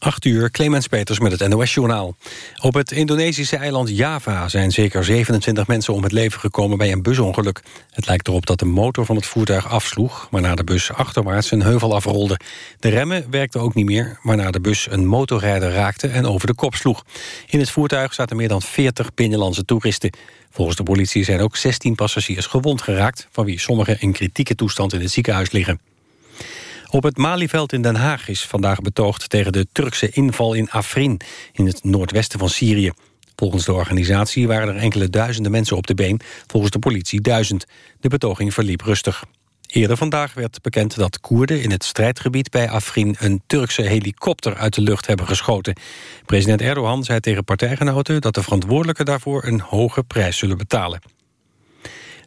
8 uur, Clemens Peters met het NOS-journaal. Op het Indonesische eiland Java zijn zeker 27 mensen om het leven gekomen bij een busongeluk. Het lijkt erop dat de motor van het voertuig afsloeg... waarna de bus achterwaarts een heuvel afrolde. De remmen werkten ook niet meer, waarna de bus een motorrijder raakte... en over de kop sloeg. In het voertuig zaten meer dan 40 binnenlandse toeristen. Volgens de politie zijn ook 16 passagiers gewond geraakt... van wie sommigen in kritieke toestand in het ziekenhuis liggen. Op het Malieveld in Den Haag is vandaag betoogd tegen de Turkse inval in Afrin, in het noordwesten van Syrië. Volgens de organisatie waren er enkele duizenden mensen op de been, volgens de politie duizend. De betoging verliep rustig. Eerder vandaag werd bekend dat Koerden in het strijdgebied bij Afrin... een Turkse helikopter uit de lucht hebben geschoten. President Erdogan zei tegen partijgenoten dat de verantwoordelijken daarvoor... een hoge prijs zullen betalen.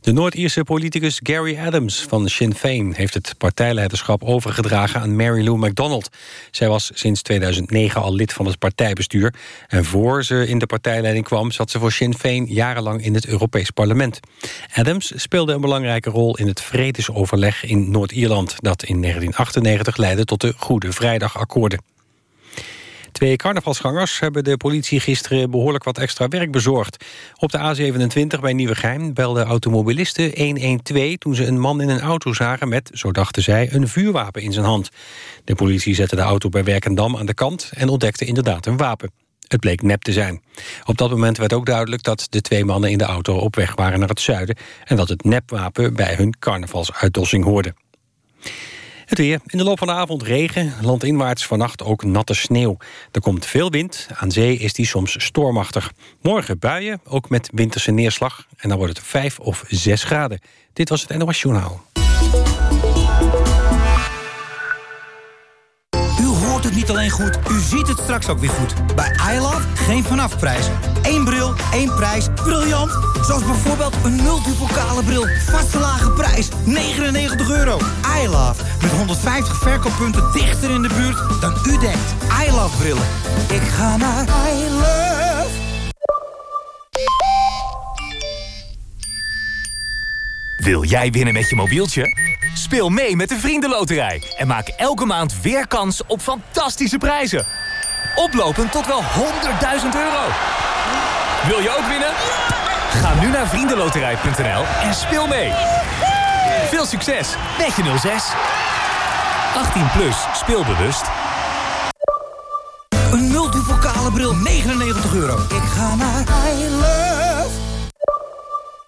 De Noord-Ierse politicus Gary Adams van Sinn Féin... heeft het partijleiderschap overgedragen aan Mary Lou MacDonald. Zij was sinds 2009 al lid van het partijbestuur... en voor ze in de partijleiding kwam... zat ze voor Sinn Féin jarenlang in het Europees Parlement. Adams speelde een belangrijke rol in het vredesoverleg in Noord-Ierland... dat in 1998 leidde tot de Goede Vrijdagakkoorden. Twee carnavalsgangers hebben de politie gisteren behoorlijk wat extra werk bezorgd. Op de A27 bij Nieuwegein belden automobilisten 112... toen ze een man in een auto zagen met, zo dachten zij, een vuurwapen in zijn hand. De politie zette de auto bij Werkendam aan de kant... en ontdekte inderdaad een wapen. Het bleek nep te zijn. Op dat moment werd ook duidelijk dat de twee mannen in de auto op weg waren naar het zuiden... en dat het nepwapen bij hun carnavalsuitdossing hoorde. In de loop van de avond regen. Landinwaarts vannacht ook natte sneeuw. Er komt veel wind. Aan zee is die soms stormachtig. Morgen buien, ook met winterse neerslag. En dan wordt het 5 of 6 graden. Dit was het NOS Journaal. Het niet alleen goed, u ziet het straks ook weer goed. Bij iLove geen vanafprijs. Eén bril, één prijs. Briljant! Zoals bijvoorbeeld een multipokale bril. Vaste lage prijs, 99 euro. iLove, met 150 verkooppunten dichter in de buurt dan u denkt. iLove brillen. Ik ga naar iLove. Wil jij winnen met je mobieltje? Speel mee met de Vriendenloterij en maak elke maand weer kans op fantastische prijzen. Oplopend tot wel 100.000 euro. Wil je ook winnen? Ga nu naar vriendenloterij.nl en speel mee. Veel succes met je 06. 18 plus, speelbewust. Een multipokale bril, 99 euro. Ik ga naar.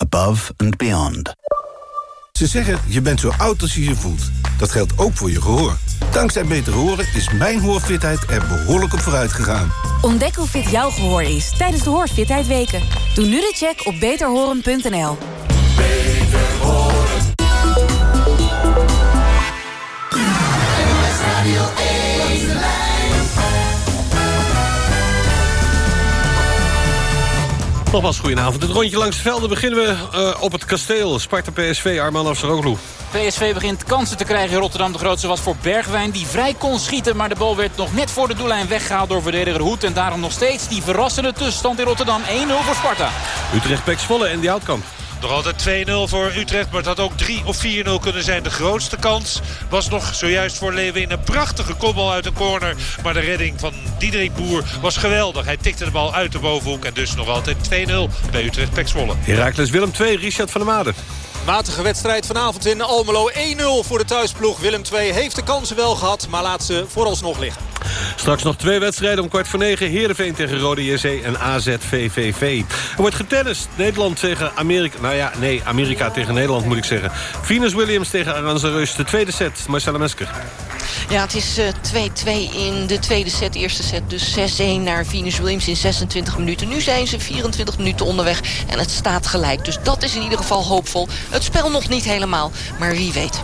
Above and beyond. Ze zeggen, je bent zo oud als je je voelt. Dat geldt ook voor je gehoor. Dankzij Beter Horen is mijn hoorfitheid er behoorlijk op vooruit gegaan. Ontdek hoe fit jouw gehoor is tijdens de Hoorfitheid Weken. Doe nu de check op beterhoren.nl. Nogmaals, goedenavond. Het rondje langs de velden beginnen we uh, op het kasteel. Sparta PSV, Arman Afsaroglu. PSV begint kansen te krijgen in Rotterdam. De grootste was voor Bergwijn, die vrij kon schieten. Maar de bal werd nog net voor de doellijn weggehaald door verdediger Hoed. En daarom nog steeds die verrassende tussenstand in Rotterdam. 1-0 voor Sparta. Utrecht, Pek Zwolle en die Houtkamp. Nog altijd 2-0 voor Utrecht, maar het had ook 3 of 4-0 kunnen zijn. De grootste kans was nog zojuist voor Leeuwin een prachtige kopbal uit de corner. Maar de redding van Diederik Boer was geweldig. Hij tikte de bal uit de bovenhoek en dus nog altijd 2-0 bij Utrecht Pek Zwolle. Herakles Willem 2, Richard van der Made. Matige wedstrijd vanavond in Almelo. 1-0 voor de thuisploeg. Willem II heeft de kansen wel gehad, maar laat ze vooralsnog liggen. Straks nog twee wedstrijden om kwart voor negen. Heerenveen tegen Rode JC en AZVVV. Er wordt getennist. Nederland tegen Amerika. Nou ja, nee, Amerika tegen Nederland moet ik zeggen. Venus Williams tegen Aranza Reus. De tweede set. Marcella Mesker. Ja, het is 2-2 uh, in de tweede set. Eerste set dus 6-1 naar Venus Williams in 26 minuten. Nu zijn ze 24 minuten onderweg en het staat gelijk. Dus dat is in ieder geval hoopvol. Het spel nog niet helemaal, maar wie weet.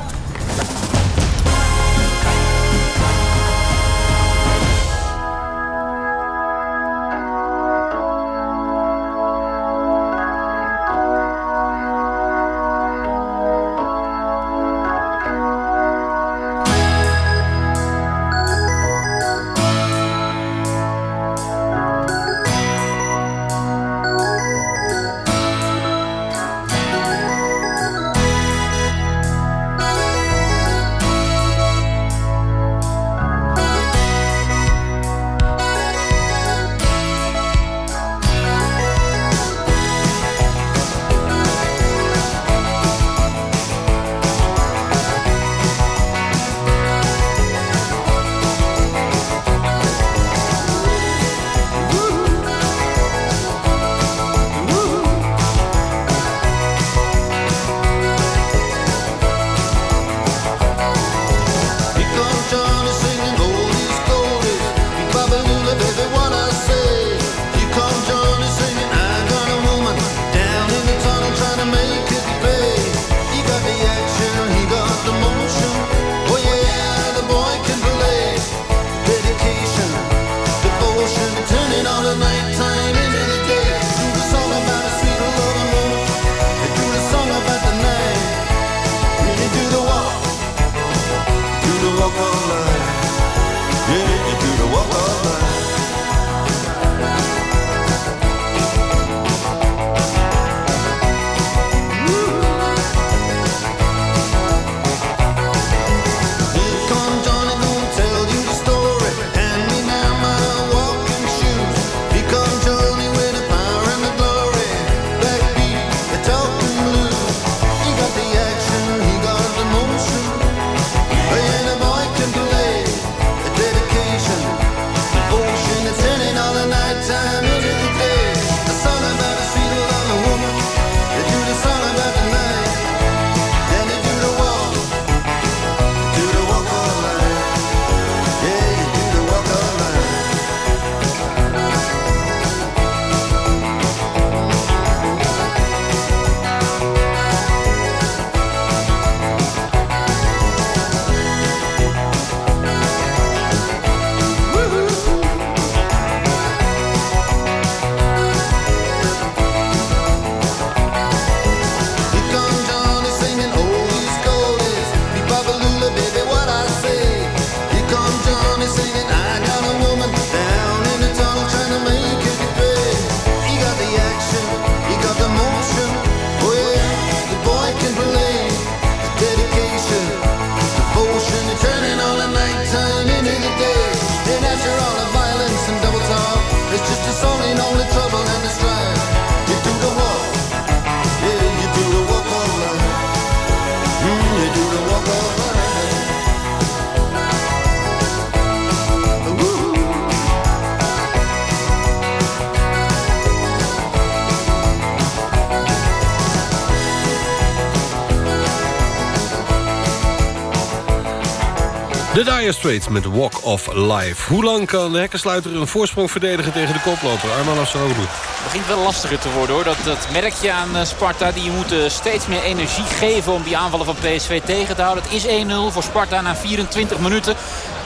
Straits met Walk of Life. Hoe lang kan de hekkensluiter een voorsprong verdedigen tegen de koploper? Arman Afsaroglu. Het begint wel lastiger te worden hoor. Dat, dat merk je aan eh, Sparta. Die moeten steeds meer energie geven om die aanvallen van PSV tegen te houden. Het is 1-0 voor Sparta na 24 minuten.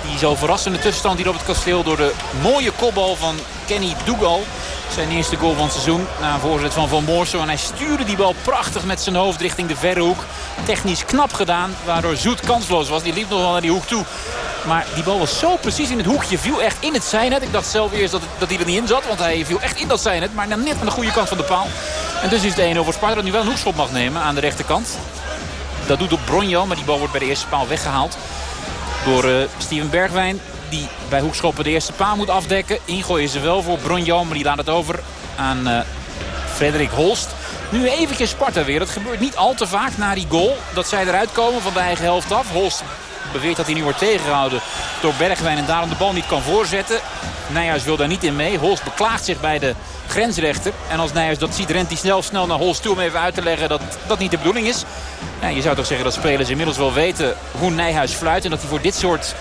Die zo verrassende tussenstand hier op het kasteel door de mooie kopbal van Kenny Dougal. Zijn eerste goal van het seizoen na een voorzet van Van Moorsel. En hij stuurde die bal prachtig met zijn hoofd richting de verre hoek. Technisch knap gedaan, waardoor Zoet kansloos was. Die liep nog wel naar die hoek toe. Maar die bal was zo precies in het hoekje. Viel echt in het zijnet. Ik dacht zelf eerst dat, dat hij er niet in zat. Want hij viel echt in dat zijnet. Maar net aan de goede kant van de paal. En dus is het 1 over Sparta dat nu wel een hoekschop mag nemen aan de rechterkant. Dat doet op Bronjo. Maar die bal wordt bij de eerste paal weggehaald. Door uh, Steven Bergwijn die bij hoekschoppen de eerste paal moet afdekken. Ingooien ze wel voor Bronjo, maar die laat het over aan uh, Frederik Holst. Nu eventjes Sparta weer. Dat gebeurt niet al te vaak na die goal. Dat zij eruit komen van de eigen helft af. Holst beweert dat hij nu wordt tegengehouden door Bergwijn en daarom de bal niet kan voorzetten. Nijhuis wil daar niet in mee. Holst beklaagt zich bij de grensrechter. En als Nijhuis dat ziet, rent hij snel, snel naar Holst toe om even uit te leggen dat dat niet de bedoeling is. Je zou toch zeggen dat spelers inmiddels wel weten hoe Nijhuis fluit. En dat hij voor dit soort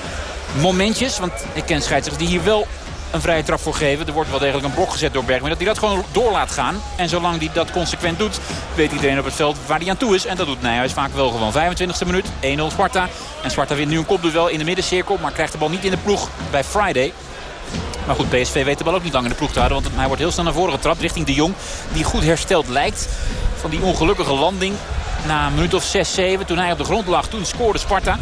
momentjes, want ik ken scheidsrechters die hier wel een vrije trap voor geven. Er wordt wel degelijk een blok gezet door Bergman. Dat hij dat gewoon door laat gaan. En zolang hij dat consequent doet, weet iedereen op het veld waar hij aan toe is. En dat doet Nijhuis vaak wel gewoon. 25e minuut, 1-0 Sparta. En Sparta wint nu een kopduel in de middencirkel. Maar krijgt de bal niet in de ploeg bij Friday. Maar goed, PSV weet de bal ook niet lang in de ploeg te houden. Want hij wordt heel snel naar voren getrapt richting de Jong. Die goed hersteld lijkt van die ongelukkige landing. Na een minuut of 6, 7 toen hij op de grond lag. Toen scoorde Sparta.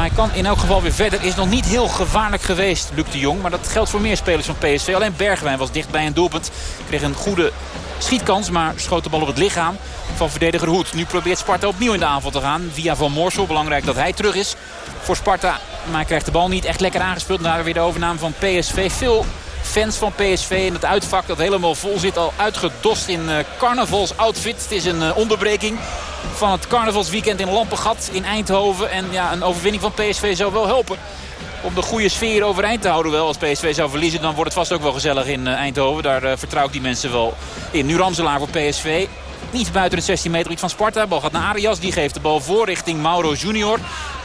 Maar hij kan in elk geval weer verder. Is nog niet heel gevaarlijk geweest, Luc de Jong. Maar dat geldt voor meer spelers van PSV. Alleen Bergwijn was dicht bij een doelpunt. Kreeg een goede schietkans, maar schoot de bal op het lichaam van verdediger Hoed. Nu probeert Sparta opnieuw in de aanval te gaan. Via Van Moorsel. Belangrijk dat hij terug is voor Sparta. Maar hij krijgt de bal niet echt lekker aangespeeld. Daar weer de overname van PSV. Veel fans van PSV in het uitvak dat helemaal vol zit. Al uitgedost in uh, carnavalsoutfit. Het is een uh, onderbreking van het carnavalsweekend in Lampengat in Eindhoven. En ja, een overwinning van PSV zou wel helpen. Om de goede sfeer overeind te houden wel. Als PSV zou verliezen dan wordt het vast ook wel gezellig in uh, Eindhoven. Daar uh, vertrouw ik die mensen wel in. Nu Ramselaar voor PSV. Niet buiten het 16 meter iets van Sparta. Bal gaat naar Arias. Die geeft de bal voor richting Mauro Junior.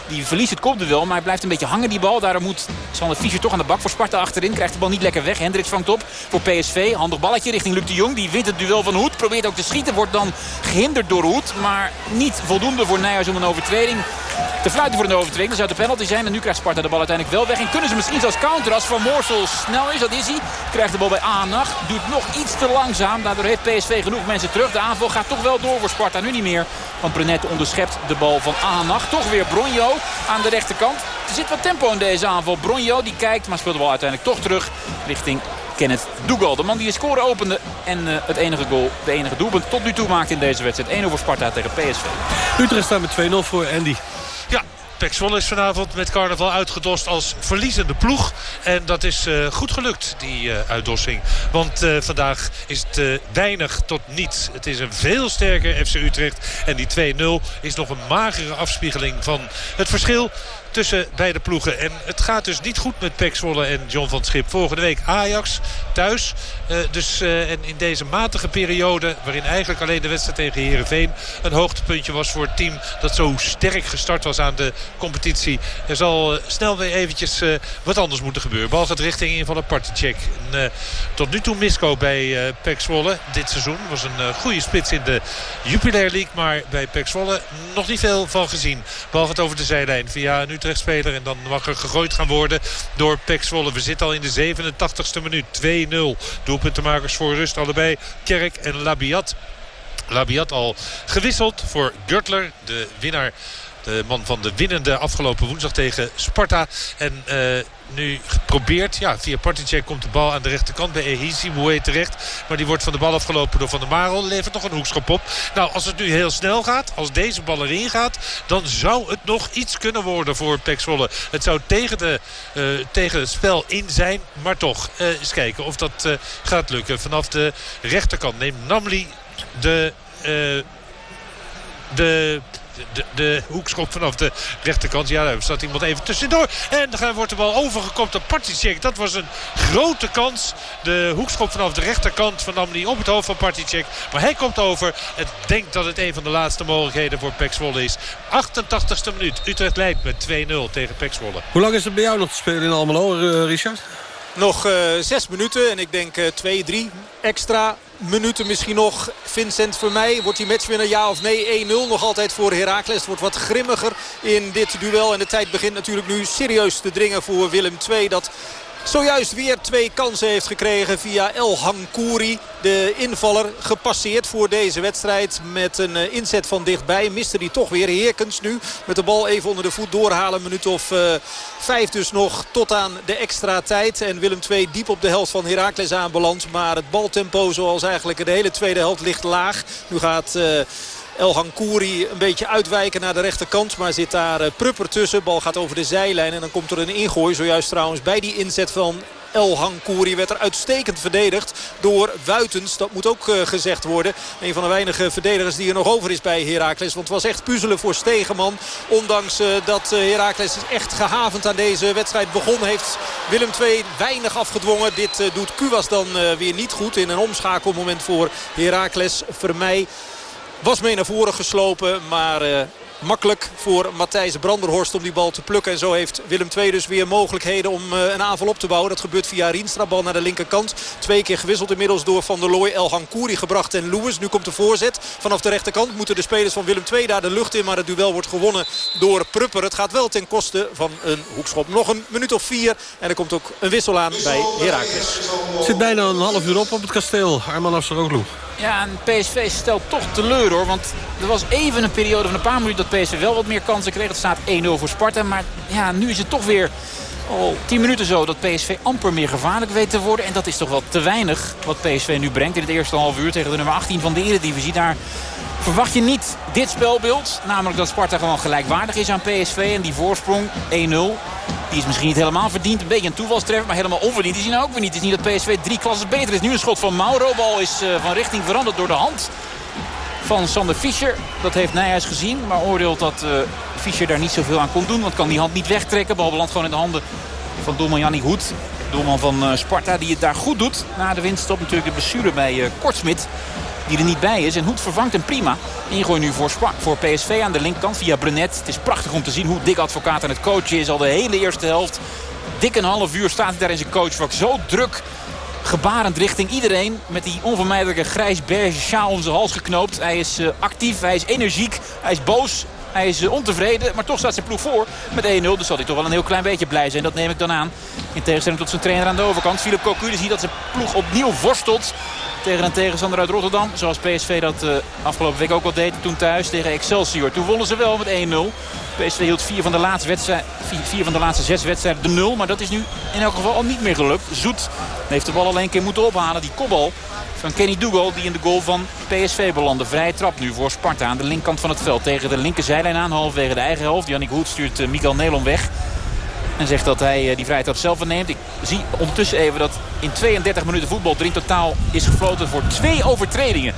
Die verliest het kopduel, maar hij blijft een beetje hangen die bal. Daarom moet Sander Fischer toch aan de bak voor Sparta achterin. Krijgt de bal niet lekker weg. Hendricks vangt op voor PSV. Handig balletje richting Luc de Jong. Die wint het duel van Hoed. Probeert ook te schieten. Wordt dan gehinderd door Hoed. Maar niet voldoende voor Nijhuis om een overtreding te fluiten voor een overtreding. Dat zou de penalty zijn. En nu krijgt Sparta de bal uiteindelijk wel weg. En kunnen ze misschien zelfs counter als Van Moorsel snel is. Dat is hij. Krijgt de bal bij Aanach. Doet nog iets te langzaam. Daardoor heeft PSV genoeg mensen terug. De aanval gaat toch wel door voor Sparta. Nu niet meer. Want Brunet onderschept de bal van Aanach. Toch weer Bronjo aan de rechterkant. Er zit wat tempo in deze aanval. Bronjo die kijkt, maar speelt bal uiteindelijk toch terug richting Kenneth Dougal. De man die de score opende en uh, het enige goal, de enige doelpunt tot nu toe maakt in deze wedstrijd. 1 over Sparta tegen PSV. Utrecht staat met 2-0 voor Andy. Pek is vanavond met carnaval uitgedost als verliezende ploeg. En dat is uh, goed gelukt, die uh, uitdossing. Want uh, vandaag is het weinig tot niets. Het is een veel sterker FC Utrecht. En die 2-0 is nog een magere afspiegeling van het verschil tussen beide ploegen. En het gaat dus niet goed met Pek Zwolle en John van Schip. Volgende week Ajax thuis. Uh, dus uh, en in deze matige periode, waarin eigenlijk alleen de wedstrijd tegen Heerenveen een hoogtepuntje was voor het team dat zo sterk gestart was aan de competitie. Er zal uh, snel weer eventjes wat anders moeten gebeuren. Bal gaat richting in van een partycheck. tot nu toe Misco bij Pek Zwolle dit seizoen. Was een goede spits in de Jupiler League. Maar bij Pek Zwolle nog niet veel van gezien. Bal gaat over de zijlijn via een En dan mag er gegooid gaan worden door Pek Zwolle. We zitten al in de 87ste minuut. 2-0. Doelpuntenmakers voor rust allebei. Kerk en Labiat. Labiat al gewisseld voor Gürtler. De winnaar. De man van de winnende afgelopen woensdag tegen Sparta. En uh, nu geprobeerd. Ja, via Particek komt de bal aan de rechterkant bij Ehisi Boué terecht. Maar die wordt van de bal afgelopen door Van der Marel. Levert nog een hoekschop op. Nou, als het nu heel snel gaat, als deze bal erin gaat... dan zou het nog iets kunnen worden voor Pek Zwolle. Het zou tegen, de, uh, tegen het spel in zijn, maar toch. Uh, eens kijken of dat uh, gaat lukken. Vanaf de rechterkant neemt Namli de de de, de, hoekschop vanaf de rechterkant. Ja, daar staat iemand even tussendoor. En dan wordt de bal overgekopt op Particek. Dat was een grote kans. De hoekschop vanaf de rechterkant van Amni op het hoofd van Particek. Maar hij komt over en denkt dat het een van de laatste mogelijkheden voor Pek Zwolle is. 88ste minuut. Utrecht leidt met 2-0 tegen Pek Zwolle. Hoe lang is het bij jou nog te spelen in Almelo, uh, Richard? Nog uh, zes minuten en ik denk uh, twee, drie extra minuten misschien nog. Vincent voor mij. Wordt die matchwinner ja of nee? 1-0 nog altijd voor Heracles. Wordt wat grimmiger in dit duel. En de tijd begint natuurlijk nu serieus te dringen voor Willem II. Dat Zojuist weer twee kansen heeft gekregen via El Hankouri. De invaller gepasseerd voor deze wedstrijd met een eh, inzet van dichtbij. Miste die toch weer. Heerkens nu met de bal even onder de voet doorhalen. Een minuut of uh, vijf dus nog tot aan de extra tijd. En Willem II diep op de helft van Heracles aanbeland. Maar het baltempo zoals eigenlijk de hele tweede helft ligt laag. Nu gaat... Uh, El een beetje uitwijken naar de rechterkant. Maar zit daar uh, Prupper tussen. Bal gaat over de zijlijn. En dan komt er een ingooi. Zojuist trouwens bij die inzet van El werd er uitstekend verdedigd door Wuitens. Dat moet ook uh, gezegd worden. Een van de weinige verdedigers die er nog over is bij Heracles. Want het was echt puzzelen voor Stegeman. Ondanks uh, dat Heracles echt gehavend aan deze wedstrijd begon. Heeft Willem II weinig afgedwongen. Dit doet Kuwas dan weer niet goed. In een omschakelmoment voor Heracles. Vermeij was mee naar voren geslopen. Maar uh, makkelijk voor Matthijs Branderhorst om die bal te plukken. En zo heeft Willem II dus weer mogelijkheden om uh, een aanval op te bouwen. Dat gebeurt via Rienstra. Bal naar de linkerkant. Twee keer gewisseld inmiddels door Van der Looy. El Hankouri gebracht en Lewis. Nu komt de voorzet vanaf de rechterkant. Moeten de spelers van Willem II daar de lucht in. Maar het duel wordt gewonnen door Prupper. Het gaat wel ten koste van een hoekschop. Nog een minuut of vier. En er komt ook een wissel aan bij Heracles. Zit bijna een half uur op op het kasteel. Arman Afsaroglu. Ja, en PSV stelt toch teleur hoor. Want er was even een periode van een paar minuten dat PSV wel wat meer kansen kreeg. Het staat 1-0 voor Sparta. Maar ja, nu is het toch weer al 10 minuten zo dat PSV amper meer gevaarlijk weet te worden. En dat is toch wel te weinig wat PSV nu brengt in het eerste half uur tegen de nummer 18 van de Eredivisie. Daar verwacht je niet dit spelbeeld. Namelijk dat Sparta gewoon gelijkwaardig is aan PSV. En die voorsprong 1-0. Die is misschien niet helemaal verdiend. Een beetje een toevalstreffer, maar helemaal onverdiend is hij nou ook weer niet. Het is niet dat PSV drie klassen beter is. Nu een schot van Mauro. Bal is uh, van richting veranderd door de hand van Sander Fischer. Dat heeft Nijhuis gezien, maar oordeelt dat uh, Fischer daar niet zoveel aan kon doen. Want kan die hand niet wegtrekken. Bal belandt gewoon in de handen van doelman Jannik Hoed. Doelman van uh, Sparta die het daar goed doet. Na de winststop natuurlijk de blessure bij uh, Kortsmit die er niet bij is. En Hoed vervangt hem prima. Ingooi nu voor, voor PSV aan de linkerkant via Brenet. Het is prachtig om te zien hoe dik advocaat aan het coachen is. Al de hele eerste helft. Dik een half uur staat hij daar in zijn coachvak. Zo druk gebarend richting iedereen. Met die onvermijdelijke grijs-beige sjaal om zijn hals geknoopt. Hij is uh, actief, hij is energiek, hij is boos. Hij is uh, ontevreden, maar toch staat zijn ploeg voor met 1-0. Dus zal hij toch wel een heel klein beetje blij zijn. Dat neem ik dan aan. In tegenstelling tot zijn trainer aan de overkant. Philip Cocu ziet dat zijn ploeg opnieuw worstelt tegen een tegenstander uit Rotterdam. Zoals PSV dat uh, afgelopen week ook al deed. Toen thuis tegen Excelsior. Toen wonnen ze wel met 1-0. PSV hield vier van, de laatste wedstrijd, van de laatste zes wedstrijden de nul. Maar dat is nu in elk geval al niet meer gelukt. Zoet heeft de bal alleen een keer moeten ophalen. Die kopbal van Kenny Dougal die in de goal van PSV belandde. Vrije trap nu voor Sparta aan de linkerkant van het veld. Tegen de linkerzijlijn aan, halverwege de eigen helft. Jannik Hoed stuurt uh, Mikael Nelon weg. En zegt dat hij uh, die trap zelf neemt. Ik zie ondertussen even dat in 32 minuten voetbal er in totaal is gefloten voor twee overtredingen.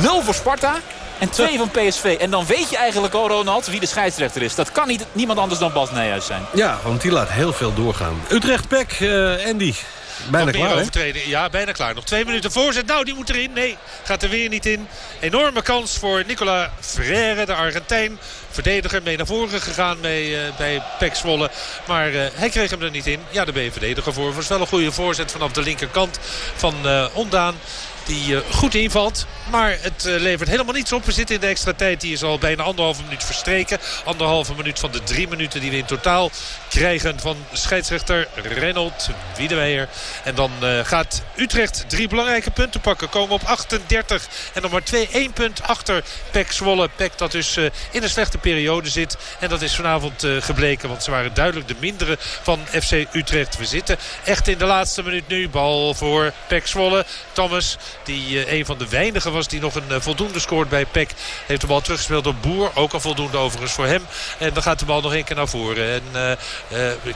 Nul voor Sparta en twee van PSV. En dan weet je eigenlijk al, Ronald, wie de scheidsrechter is. Dat kan niet, niemand anders dan Bas Nijhuis zijn. Ja, want die laat heel veel doorgaan. Utrecht-Pek, uh, Andy. Bijna klaar, overtreden. Ja, bijna klaar. Nog twee minuten voorzet. Nou, die moet erin. Nee, gaat er weer niet in. Enorme kans voor Nicola Ferreira, de Argentijn. Verdediger mee naar voren gegaan mee, uh, bij Pek Zwolle. Maar uh, hij kreeg hem er niet in. Ja, daar ben je verdediger voor. Het was wel een goede voorzet vanaf de linkerkant van uh, Ondaan. Die uh, goed invalt. Maar het uh, levert helemaal niets op. We zitten in de extra tijd. Die is al bijna anderhalve minuut verstreken. Anderhalve minuut van de drie minuten die we in totaal krijgen van scheidsrechter Reynold Wiedeweyer. En dan uh, gaat Utrecht drie belangrijke punten pakken. Komen op 38 en nog maar 2, 1 punt achter Pek Zwolle. Pek dat dus in een slechte periode zit. En dat is vanavond gebleken. Want ze waren duidelijk de mindere van FC Utrecht. We zitten echt in de laatste minuut nu. Bal voor Pek Zwolle. Thomas Die een van de weinigen was die nog een voldoende scoort bij Peck. Heeft de bal teruggespeeld door Boer. Ook al voldoende overigens voor hem. En dan gaat de bal nog één keer naar voren. En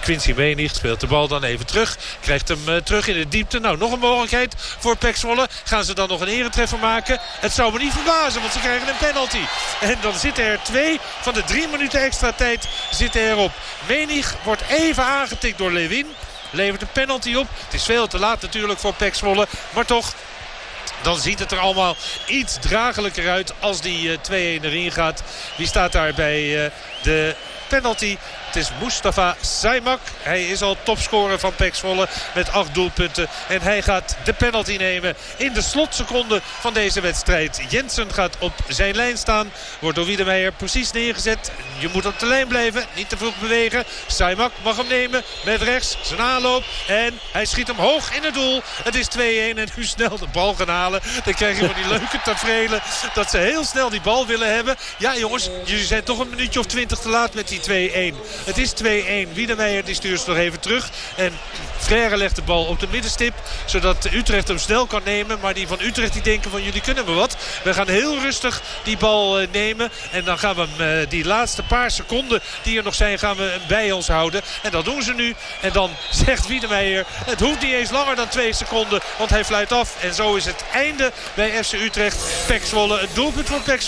Quincy Menig speelt de bal dan even terug. Krijgt hem terug in de diepte. Nou, nog een mogelijkheid voor Peck Zwolle. Gaan ze dan nog een eretreffer maken? Het zou me niet verbazen, want ze krijgen een penalty. En dan zitten er twee van de drie minuten extra tijd zitten erop. Menig wordt even aangetikt door Lewin. Levert een penalty op. Het is veel te laat natuurlijk voor Pek Zwolle. Maar toch, dan ziet het er allemaal iets dragelijker uit als die 2-1 eh, erin gaat. Wie staat daar bij uh, de penalty? Het is Mustafa Saimak. Hij is al topscorer van Pek Zwolle met acht doelpunten. En hij gaat de penalty nemen in de slotseconde van deze wedstrijd. Jensen gaat op zijn lijn staan. Wordt door Wiedemeijer precies neergezet. Je moet op de lijn blijven. Niet te vroeg bewegen. Saimak mag hem nemen met rechts. Zijn aanloop. En hij schiet hem hoog in het doel. Het is 2-1 en nu snel de bal gaan halen. Dan krijg je van die leuke tafereelen dat ze heel snel die bal willen hebben. Ja jongens, jullie zijn toch een minuutje of twintig te laat met die 2-1. Het is 2-1. Wiedemeijer die stuurt ze nog even terug. En Frère legt de bal op de middenstip. Zodat Utrecht hem snel kan nemen. Maar die van Utrecht die denken van jullie kunnen we wat. We gaan heel rustig die bal eh, nemen. En dan gaan we eh, die laatste paar seconden die er nog zijn gaan we bij ons houden. En dat doen ze nu. En dan zegt Wiedemeijer het hoeft niet eens langer dan twee seconden. Want hij fluit af. En zo is het einde bij FC Utrecht. Pek. Het doelpunt voor Pek.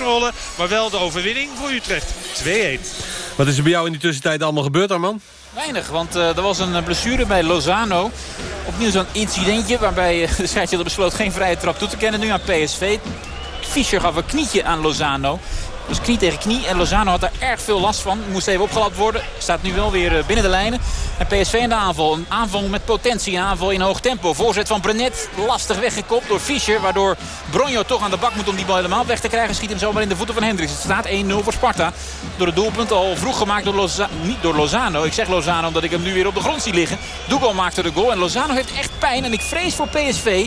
Maar wel de overwinning voor Utrecht. 2-1. Wat is er bij jou in die tussentijd allemaal gebeurd, Arman? Weinig, want uh, er was een eh, blessure bij Lozano. Opnieuw zo'n incidentje waarbij uh, de scheidsrechter besloot geen vrije trap toe te kennen. Nu aan PSV. Fischer gaf een knietje aan Lozano. Dus knie tegen knie. En Lozano had daar erg veel last van. Moest even opgelapt worden. Staat nu wel weer binnen de lijnen. En PSV in de aanval. Een aanval met potentie. Aanval in hoog tempo. Voorzet van Brenet. Lastig weggekopt door Fischer. Waardoor Bronjo toch aan de bak moet om die bal helemaal weg te krijgen. Schiet hem zomaar in de voeten van Hendricks. Het staat 1-0 voor Sparta. Door het doelpunt al vroeg gemaakt door Lozano. Niet door Lozano. Ik zeg Lozano omdat ik hem nu weer op de grond zie liggen. Dougal maakte de goal. En Lozano heeft echt pijn. En ik vrees voor PSV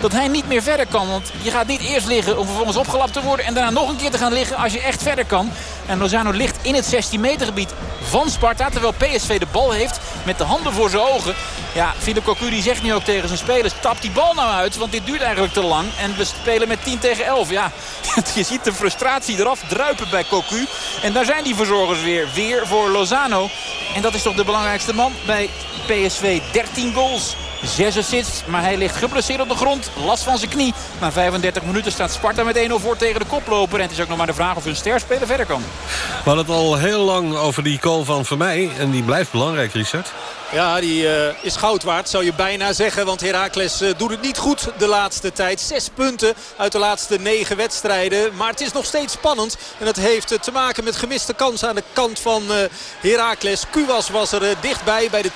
dat hij niet meer verder kan. Want je gaat niet eerst liggen om vervolgens opgelapt te worden... en daarna nog een keer te gaan liggen als je echt verder kan. En Lozano ligt in het 16 meter gebied van Sparta... terwijl PSV de bal heeft met de handen voor zijn ogen. Ja, Philip Cocu zegt nu ook tegen zijn spelers... tap die bal nou uit, want dit duurt eigenlijk te lang. En we spelen met 10 tegen 11. Ja, je ziet de frustratie eraf druipen bij Cocu. En daar zijn die verzorgers weer. Weer voor Lozano. En dat is toch de belangrijkste man bij PSV. 13 goals. Zes assists, maar hij ligt geblesseerd op de grond. Last van zijn knie. Na 35 minuten staat Sparta met 1-0 voor tegen de koploper. En het is ook nog maar de vraag of hun sterspeler verder kan. We hadden het al heel lang over die call van Vermeij. En die blijft belangrijk, Richard. Ja, die uh, is goud waard, zou je bijna zeggen. Want Heracles uh, doet het niet goed de laatste tijd. Zes punten uit de laatste negen wedstrijden. Maar het is nog steeds spannend. En dat heeft uh, te maken met gemiste kansen aan de kant van Heracles. Kuwas was er dichtbij bij de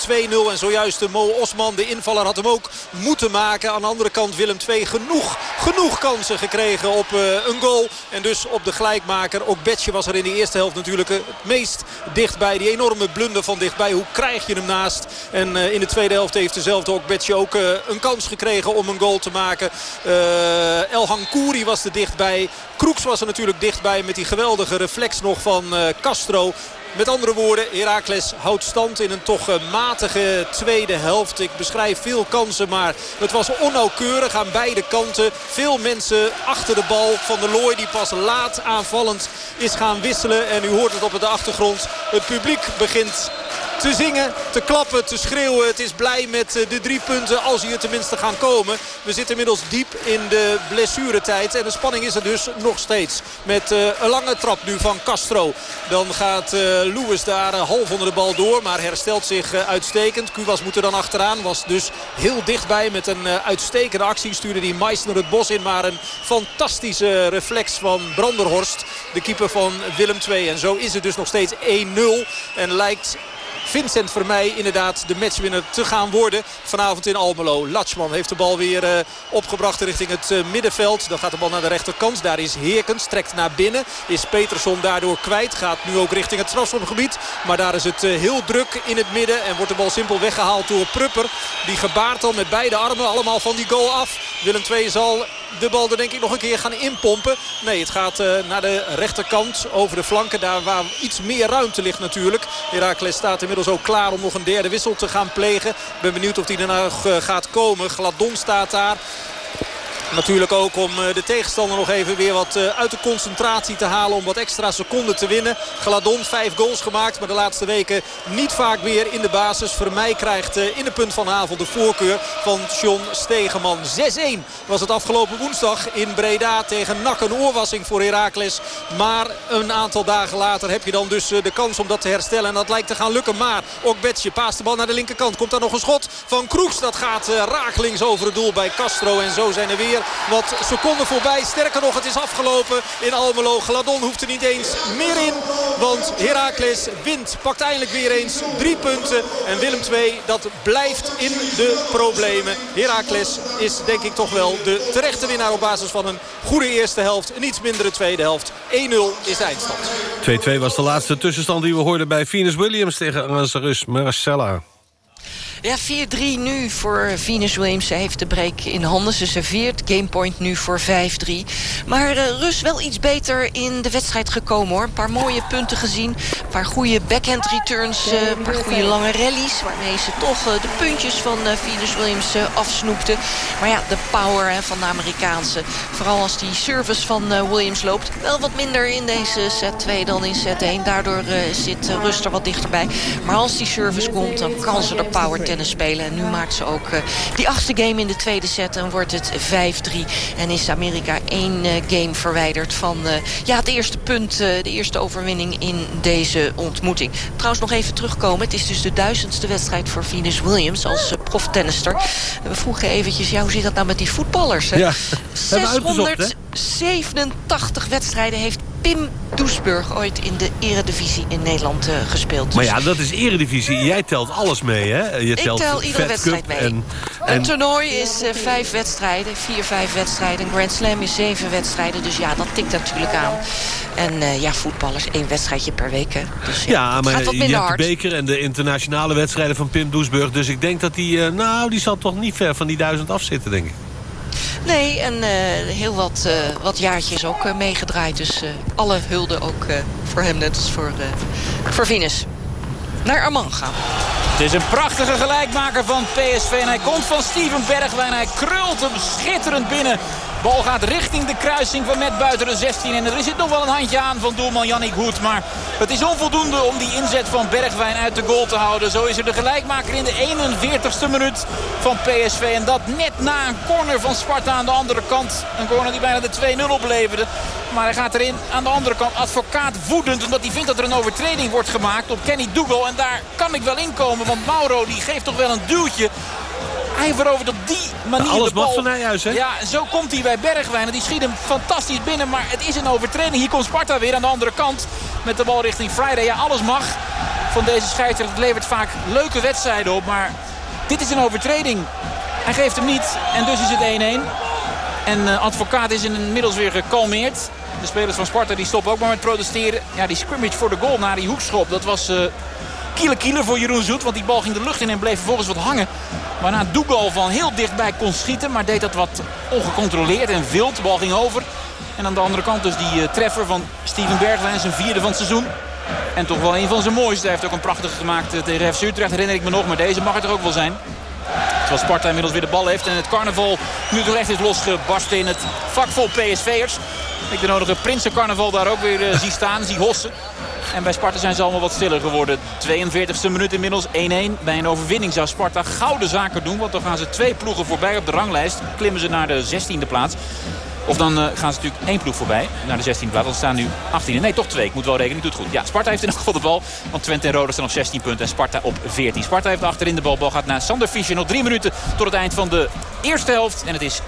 2-0. En zojuist de Mo Osman, de invaller, had hem ook moeten maken. Aan de andere kant Willem II genoeg, genoeg kansen gekregen op een goal. En dus op de gelijkmaker. Ook Betje was er in de eerste helft natuurlijk het meest dichtbij. Die enorme blunder van dichtbij. Hoe krijg je hem naast? En uh, in de tweede helft heeft dezelfde ook Betje ook uh, een kans gekregen om een goal te maken. Uh, El Hankouri was er dichtbij. Kroeks was er natuurlijk dichtbij met die geweldige reflex nog van Castro. Met andere woorden, Heracles houdt stand in een toch matige tweede helft. Ik beschrijf veel kansen, maar het was onnauwkeurig aan beide kanten. Veel mensen achter de bal van de Looy die pas laat aanvallend is gaan wisselen. En u hoort het op de achtergrond. Het publiek begint te zingen, te klappen, te schreeuwen. Het is blij met eh, de drie punten als hier tenminste gaan komen. We zitten inmiddels diep in de blessuretijd. En de spanning is er dus nog steeds. Met uh, een lange trap nu van Castro. Dan gaat uh, Lewis daar half onder de bal door. Maar herstelt zich uitstekend. Kuwas moet er dan achteraan. Was dus heel dichtbij met een uitstekende actie. Stuurde die Meissner het bos in. Maar een fantastische reflex van Branderhorst. De keeper van Willem II. En zo is het dus nog steeds 1-0. En lijkt Vincent Vermeij inderdaad de matchwinner te gaan worden. Vanavond in Almelo. Latschman heeft de bal weer uh, opgebracht richting het uh, middenveld. Dan gaat de bal naar de rechterkant. Daar is Heerkens. Trekt naar binnen. Is Peterson daardoor kwijt. Gaat nu ook richting het strafschopgebied. Maar daar is het uh, heel druk in het midden. En wordt de bal simpel weggehaald door Prupper. Die gebaart al met beide armen allemaal van die goal af. Willem II zal de bal er denk ik nog een keer gaan inpompen. Nee, het gaat naar de rechterkant over de flanken. Daar waar iets meer ruimte ligt natuurlijk. Herakles staat inmiddels ook klaar om nog een derde wissel te gaan plegen. Ik ben benieuwd of die er eh, gaat komen. Gladon staat daar. Natuurlijk ook om de tegenstander nog even weer wat uit de concentratie te halen. Om wat extra seconden te winnen. Gladon vijf goals gemaakt. Maar de laatste weken niet vaak meer in de basis. Vermeij krijgt in de punt van Havel de voorkeur van John Stegeman. 6-1 was het afgelopen woensdag in Breda tegen NAC. Een oorwassing voor Heracles. Maar een aantal dagen later heb je dan dus de kans om dat te herstellen. En dat lijkt te gaan lukken. Maar Okbetje paast de bal naar de linkerkant. Komt daar nog een schot van Kroeks. Dat gaat rakelings over het doel bij Castro. En zo zijn er weer wat seconden voorbij. Sterker nog, het is afgelopen in Almelo. Gladon hoeft er niet eens meer in. Want Heracles wint. Pakt eindelijk weer eens drie punten. En Willem II, dat blijft in de problemen. Heracles is denk ik toch wel de terechte winnaar op basis van een goede eerste helft. Een iets mindere tweede helft. 1-0 is de eindstand. 2-2 was de laatste tussenstand die we hoorden bij Venus Williams tegen Aranzarus Marcella. Ja, 4-3 nu voor Venus Williams. Ze heeft de break in handen. Ze serveert. Gamepoint nu voor 5-3. Maar uh, Rus wel iets beter in de wedstrijd gekomen hoor. Een paar mooie punten gezien. Een paar goede backhand returns. Uh, een paar goede lange rallies. Waarmee ze toch uh, de puntjes van Venus Williams afsnoepte. Maar ja, de power hè, van de Amerikaanse. Vooral als die service van Williams loopt. Wel wat minder in deze set 2 dan in set 1. Daardoor zit Rus er wat dichterbij. Maar als die service komt, dan kan ze de power tennis spelen. En nu maakt ze ook uh, die achtste game in de tweede set. En wordt het 5-3. En is Amerika één uh, game verwijderd van uh, ja, het eerste punt. de eerste overwinning in deze ontmoeting. Trouwens nog even terugkomen. Het is dus de duizendste wedstrijd voor Venus Williams als proftennister. We vroegen eventjes, ja, hoe zit dat nou met die voetballers? Hè? Ja, 687 wedstrijden heeft Pim Doesburg ooit in de eredivisie in Nederland uh, gespeeld. Maar ja, dat is eredivisie. Jij telt alles mee, hè? Je telt Ik tel iedere wedstrijd mee. En, en... Een toernooi is uh, vijf wedstrijden, vier, vijf wedstrijden. Een Grand Slam is zeven wedstrijden. Dus ja, dat tikt natuurlijk aan. En uh, ja, voetballers één wedstrijdje per week. Hè. Dus, ja, ja maar je hebt hard. de beker en de internationale wedstrijden van Pim Doesburg. Dus ik denk dat die, nou, die zal toch niet ver van die duizend afzitten, denk ik. Nee, en uh, heel wat, uh, wat jaartjes ook uh, meegedraaid. Dus alle hulde ook voor hem, net als voor, voor Venus. Naar Armand gaan. Het is een prachtige gelijkmaker van PSV. En hij komt van Steven Bergwijn. Hij krult hem schitterend binnen. Bal gaat richting de kruising van net buiten de 16. En er zit nog wel een handje aan van doelman Jannik Hoed. Maar het is onvoldoende om die inzet van Bergwijn uit de goal te houden. Zo is er de gelijkmaker in de 41ste minuut van PSV. En dat net na een corner van Sparta aan de andere kant. Een corner die bijna de 2-0 opleverde. Maar hij gaat erin aan de andere kant. Advocaat woedend omdat hij vindt dat er een overtreding wordt gemaakt op Kenny Dougal. En daar kan ik wel inkomen. Want Mauro die geeft toch wel een duwtje hij verovert op die manier nou, Alles de bal. mag van Nijhuis, hè? Ja, zo komt hij bij Bergwijn. En die schiet hem fantastisch binnen. Maar het is een overtreding. Hier komt Sparta weer aan de andere kant. Met de bal richting Friday. Ja, alles mag van deze scheidsrechter. Het levert vaak leuke wedstrijden op. Maar dit is een overtreding. Hij geeft hem niet. En dus is het 1-1. En uh, advocaat is inmiddels weer gekalmeerd. De spelers van Sparta die stoppen ook maar met protesteren. Ja, die scrimmage voor de goal naar die hoekschop. Dat was... Uh, kiele kiele voor Jeroen Zoet. Want die bal ging de lucht in en bleef vervolgens wat hangen. Waarna Dougal van heel dichtbij kon schieten. Maar deed dat wat ongecontroleerd en wild. De bal ging over. En aan de andere kant dus die uh, treffer van Steven Bergwijn. Zijn vierde van het seizoen. En toch wel een van zijn mooiste. Hij heeft ook een prachtige gemaakt uh, tegen FC Utrecht. Herinner ik me nog. Maar deze mag het er ook wel zijn. Terwijl Sparta inmiddels weer de bal heeft. En het carnaval nu toch echt is losgebarsten in het vak vol PSV'ers. Ik de nodige Prinsencarnaval daar ook weer uh, zie staan. Zie hossen. En bij Sparta zijn ze allemaal wat stiller geworden. 42e minuut inmiddels 1-1. Bij een overwinning zou Sparta gouden zaken doen. Want dan gaan ze twee ploegen voorbij op de ranglijst. Klimmen ze naar de 16e plaats. Of dan uh, gaan ze natuurlijk één ploeg voorbij. Naar de 16e plaats. Dan staan nu 18e. Nee, toch twee. Ik moet wel rekenen. Doet goed. Ja, Sparta heeft in elk geval de bal. Want Twente en Roda staan op 16 punten. En Sparta op 14. Sparta heeft achterin de bal. Bal gaat naar Sander Fischer. Nog drie minuten tot het eind van de eerste helft. En het is 1-1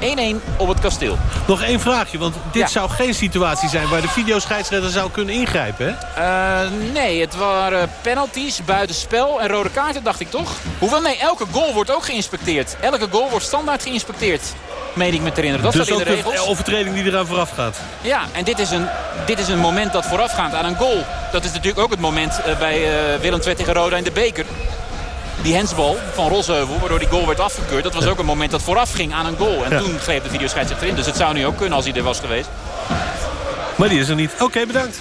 op het kasteel. Nog één vraagje. Want dit ja. zou geen situatie zijn waar de videoscheidsrechter zou kunnen ingrijpen, hè? Uh, nee, het waren penalties, buitenspel en rode kaarten, dacht ik toch? Hoewel, nee, elke goal wordt ook geïnspecteerd. Elke goal wordt standaard geïnspecteerd. Meen ik me te herinneren. Dat dus staat in de regels. de overtreding die eraan vooraf gaat. Ja, en dit is, een, dit is een moment dat voorafgaat aan een goal. Dat is natuurlijk ook het moment uh, bij uh, Willem II tegen Roda in de beker. Die hensbal van Rosheuvel, waardoor die goal werd afgekeurd. Dat was ook een moment dat vooraf ging aan een goal. En ja. toen greep de videoscheidsrechter in. Dus het zou nu ook kunnen als hij er was geweest. Maar die is er niet. Oké, okay, bedankt.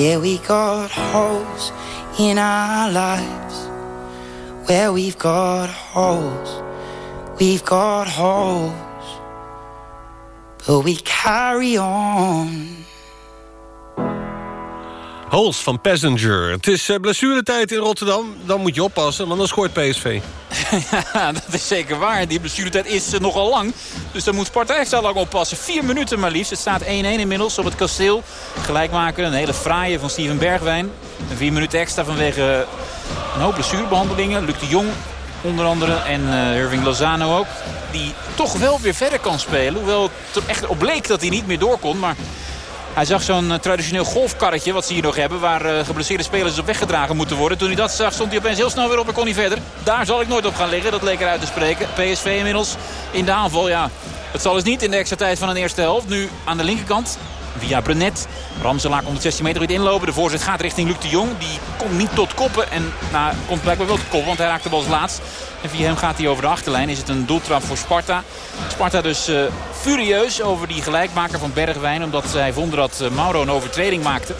Yeah, we got holes in our lives. Where we've got holes, we've got holes, but we carry on. Holes van Passenger. Het is eh, blessuretijd in Rotterdam. Dan moet je oppassen, want dan scoort PSV. Ja, dat is zeker waar. Die blessuretijd is eh, nogal lang. Dus dan moet Sparta extra lang oppassen. Vier minuten maar liefst. Het staat 1-1 inmiddels op het kasteel. Gelijkmaker, een hele fraaie van Steven Bergwijn. Vier minuten extra vanwege een hoop blessurebehandelingen. Luc de Jong onder andere en uh, Irving Lozano ook. Die toch wel weer verder kan spelen. Hoewel het echt op bleek dat hij niet meer door kon. Maar hij zag zo'n uh, traditioneel golfkarretje wat ze hier nog hebben... waar uh, geblesseerde spelers op weggedragen moeten worden. Toen hij dat zag stond hij opeens heel snel weer op en kon hij verder. Daar zal ik nooit op gaan liggen, dat leek eruit te spreken. PSV inmiddels in de aanval, ja. Het zal dus niet in de extra tijd van een eerste helft. Nu aan de linkerkant via Brenet. Ramselaar komt 16 meter weer inlopen. De voorzet gaat richting Luc de Jong. Die komt niet tot koppen. En nou, komt blijkbaar wel tot koppen, want hij raakt de bal als laatst. En via hem gaat hij over de achterlijn. Is het een doeltrap voor Sparta. Sparta dus uh, furieus over die gelijkmaker van Bergwijn. Omdat zij vonden dat uh, Mauro een overtreding maakte.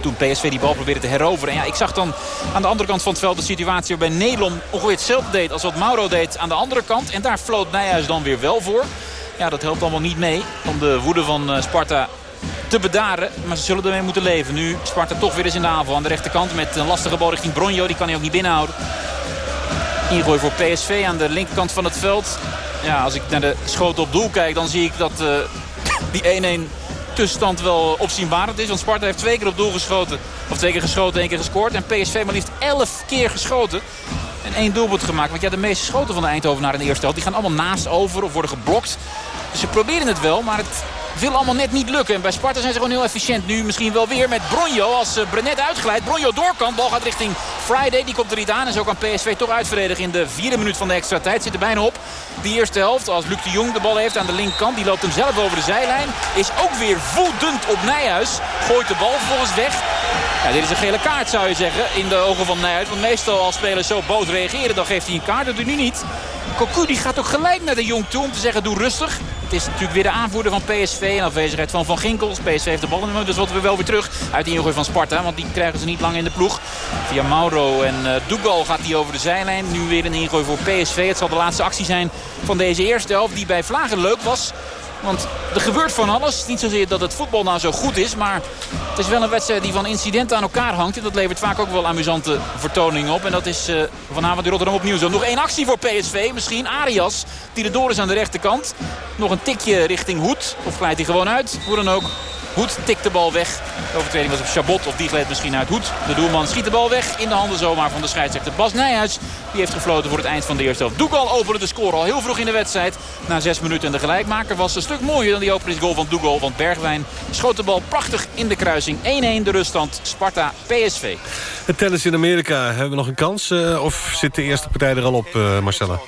Toen PSV die bal probeerde te heroveren. En ja, ik zag dan aan de andere kant van het veld de situatie waarbij Nelom ongeveer hetzelfde deed als wat Mauro deed aan de andere kant. En daar floot Nijhuis dan weer wel voor. Ja, dat helpt allemaal niet mee om de woede van uh, Sparta te bedaren. Maar ze zullen ermee moeten leven. Nu Sparta toch weer eens in de aanval aan de rechterkant. Met een lastige bal richting Bronjo. Die kan hij ook niet binnenhouden. Ingooi voor PSV aan de linkerkant van het veld. Ja, als ik naar de schoten op doel kijk, dan zie ik dat uh, die 1-1 tussenstand wel opzienbarend is. Want Sparta heeft twee keer op doel geschoten. Of twee keer geschoten, één keer gescoord. En PSV maar liefst 11 keer geschoten. En één doelpunt gemaakt. Want ja, de meeste schoten van de Eindhoven in de eerste helft... die gaan allemaal naast over of worden geblokt. Dus ze proberen het wel, maar het wil allemaal net niet lukken. En bij Sparta zijn ze gewoon heel efficiënt. Nu misschien wel weer met Bronjo als uh, Brenet uitglijdt. Bronjo doorkant. Bal gaat richting Friday, die komt er niet aan. En zo kan PSV toch uitverdedigen in de vierde minuut van de extra tijd. Zit er bijna op. Die eerste helft, als Luc de Jong de bal heeft aan de linkerkant. Die loopt hem zelf over de zijlijn. Is ook weer voedend op Nijhuis. Gooit de bal vervolgens weg. Ja, dit is een gele kaart zou je zeggen in de ogen van Nijhuis. Want meestal als spelers zo boos reageren dan geeft hij een kaart. Dat doet nu niet. Cocu die gaat ook gelijk naar de Jong toe om te zeggen doe rustig. Het is natuurlijk weer de aanvoerder van PSV. En afwezigheid van Van Ginkels. PSV heeft de bal in Dus wat we wel weer terug uit de ingooi van Sparta. Want die krijgen ze niet lang in de ploeg. Via Mauro en uh, gaat hij over de zijlijn. Nu weer een ingooi voor PSV. Het zal de laatste actie zijn van deze eerste helft. Die bij Vlagen leuk was. Want er gebeurt van alles. Niet zozeer dat het voetbal nou zo goed is. Maar het is wel een wedstrijd die van incidenten aan elkaar hangt. En dat levert vaak ook wel amusante vertoningen op. En dat is uh, vanavond in Rotterdam opnieuw zo. Nog één actie voor PSV. Misschien Arias. Die er door is aan de rechterkant. Nog een tikje richting Hoed. Of glijdt hij gewoon uit. Hoe dan ook. Hoed tikt de bal weg. De overtreding was op Chabot of die gleed misschien uit Hoed. De doelman schiet de bal weg in de handen zomaar van de scheidsrechter Bas Nijhuis. Die heeft gefloten voor het eind van de eerste helft. Dougal opende de score al heel vroeg in de wedstrijd. Na zes minuten en de gelijkmaker was een stuk mooier dan die openingsgoal van Dougal. Want Bergwijn schoot de bal prachtig in de kruising. 1-1 de ruststand Sparta-PSV. Het tennis in Amerika, hebben we nog een kans? Uh, of zit de eerste partij er al op, uh, Marcella?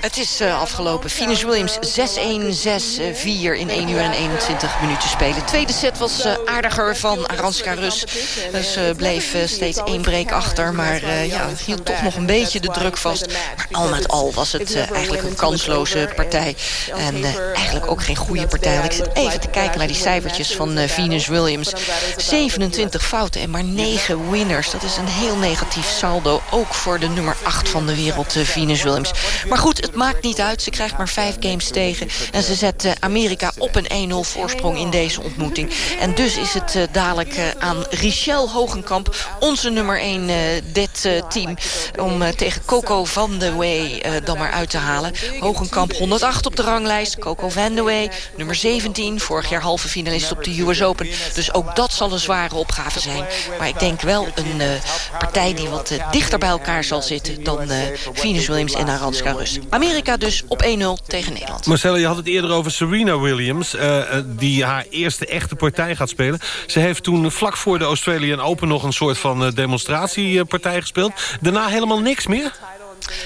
Het is uh, afgelopen. Venus Williams 6-1, 6-4 in 1 uur en 21 minuten spelen. Tweede set was aardiger van Aranska Rus. Dus bleef steeds één break achter. Maar ja, hield toch nog een beetje de druk vast. Maar al met al was het eigenlijk een kansloze partij. En eigenlijk ook geen goede partij. ik zit even te kijken naar die cijfertjes van Venus Williams. 27 fouten en maar 9 winners. Dat is een heel negatief saldo. Ook voor de nummer 8 van de wereld, eh, Venus Williams. Maar goed, het maakt niet uit. Ze krijgt maar vijf games tegen. En ze zet eh, Amerika op een 1-0 voorsprong in deze ontmoeting. En dus is het uh, dadelijk aan Richel Hogenkamp, onze nummer 1 uh, dit team... om tegen Coco van de Way dan maar uit te halen. Hogenkamp 108 op de ranglijst. Coco van de Way, nummer 17. Vorig jaar halve finalist op de US Open. Dus ook dat zal een zware opgave zijn. Maar ik denk wel een partij die wat eh, dichter bij elkaar zal zitten dan uh, Venus Williams en Aranska Rus. Amerika dus op 1-0 tegen Nederland. Marcella, je had het eerder over Serena Williams, uh, die haar eerste echte partij gaat spelen. Ze heeft toen vlak voor de Australian Open nog een soort van demonstratiepartij gespeeld. Daarna helemaal niks meer?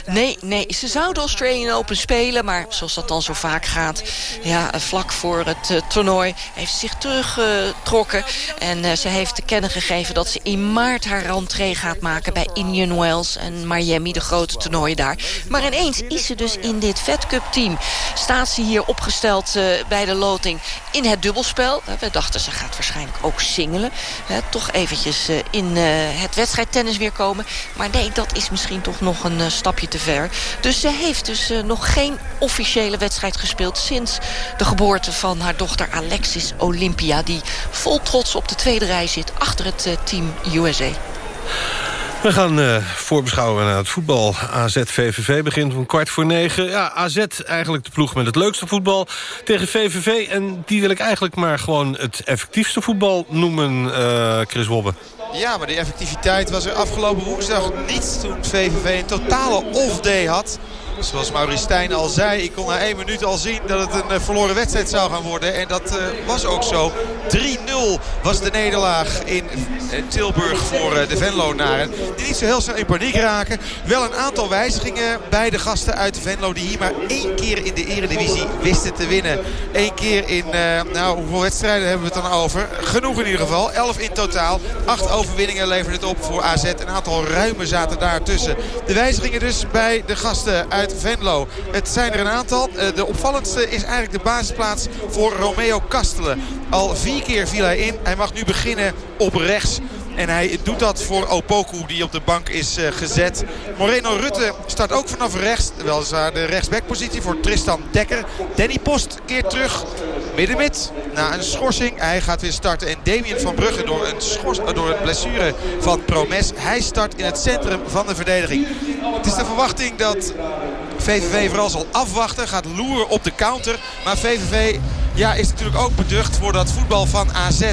Nee, nee, ze zouden Australian Open spelen. Maar zoals dat dan zo vaak gaat... Ja, vlak voor het uh, toernooi heeft ze zich teruggetrokken. en uh, ze heeft te kennen gegeven dat ze in maart haar rentree gaat maken... bij Indian Wells en Miami, de grote toernooien daar. Maar ineens is ze dus in dit Fed Cup team. Staat ze hier opgesteld uh, bij de loting in het dubbelspel. we dachten ze gaat waarschijnlijk ook singelen. toch eventjes in het wedstrijdtennis weer komen. Maar nee, dat is misschien toch nog een stapje te ver. Dus ze heeft dus uh, nog geen officiële wedstrijd gespeeld... sinds de geboorte van haar dochter Alexis Olympia... die vol trots op de tweede rij zit achter het uh, team USA. We gaan uh, voorbeschouwen naar het voetbal. AZ-VVV begint om kwart voor negen. Ja, AZ eigenlijk de ploeg met het leukste voetbal tegen VVV. En die wil ik eigenlijk maar gewoon het effectiefste voetbal noemen, uh, Chris Wobbe. Ja, maar die effectiviteit was er afgelopen woensdag niet toen VVV een totale off-day had. Zoals Maurice Stijn al zei, ik kon na één minuut al zien dat het een eh, verloren wedstrijd zou gaan worden. En dat uh, was ook zo. 3-0 was de nederlaag in uh, Tilburg voor uh, de Venlo-naren. Die niet zo heel snel in paniek raken. Wel een aantal wijzigingen bij de gasten uit Venlo. Die hier maar één keer in de eredivisie wisten te winnen. Eén keer in, nou hoeveel wedstrijden hebben we het dan over? Genoeg in ieder geval. 11 in totaal. Acht overwinningen levert het op voor AZ. Een aantal ruimen zaten daar tussen. De wijzigingen dus bij de gasten uit Venlo. Het zijn er een aantal. Eh, de opvallendste is eigenlijk de basisplaats voor Romeo Kastelen. Al vier keer viel hij in. Hij mag nu beginnen op rechts. En hij doet dat voor Opoku die op de bank is uh, gezet. Moreno Rutte start ook vanaf rechts. Weliswaar de rechtsbackpositie voor Tristan Dekker. Danny Post keert terug. Middenmid na een schorsing. Hij gaat weer starten. En Damien van Brugge door een, schors, door een blessure van Promes. Hij start in het centrum van de verdediging. Het is de verwachting dat VVV vooral zal afwachten. Gaat loeren op de counter. Maar VVV ja, is natuurlijk ook beducht voor dat voetbal van AZ.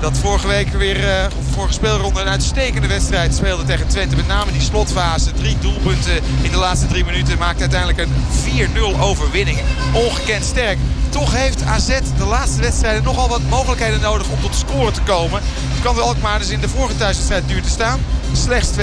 Dat vorige week weer, uh, vorige speelronde een uitstekende wedstrijd speelde tegen Twente. Met name die slotfase. Drie doelpunten in de laatste drie minuten maakt uiteindelijk een 4-0 overwinning. Ongekend sterk. toch heeft AZ de laatste wedstrijden nogal wat mogelijkheden nodig om tot scoren te komen. Het kan de Alkmaar dus in de vorige thuiswedstrijd duur te staan. Slechts 2-2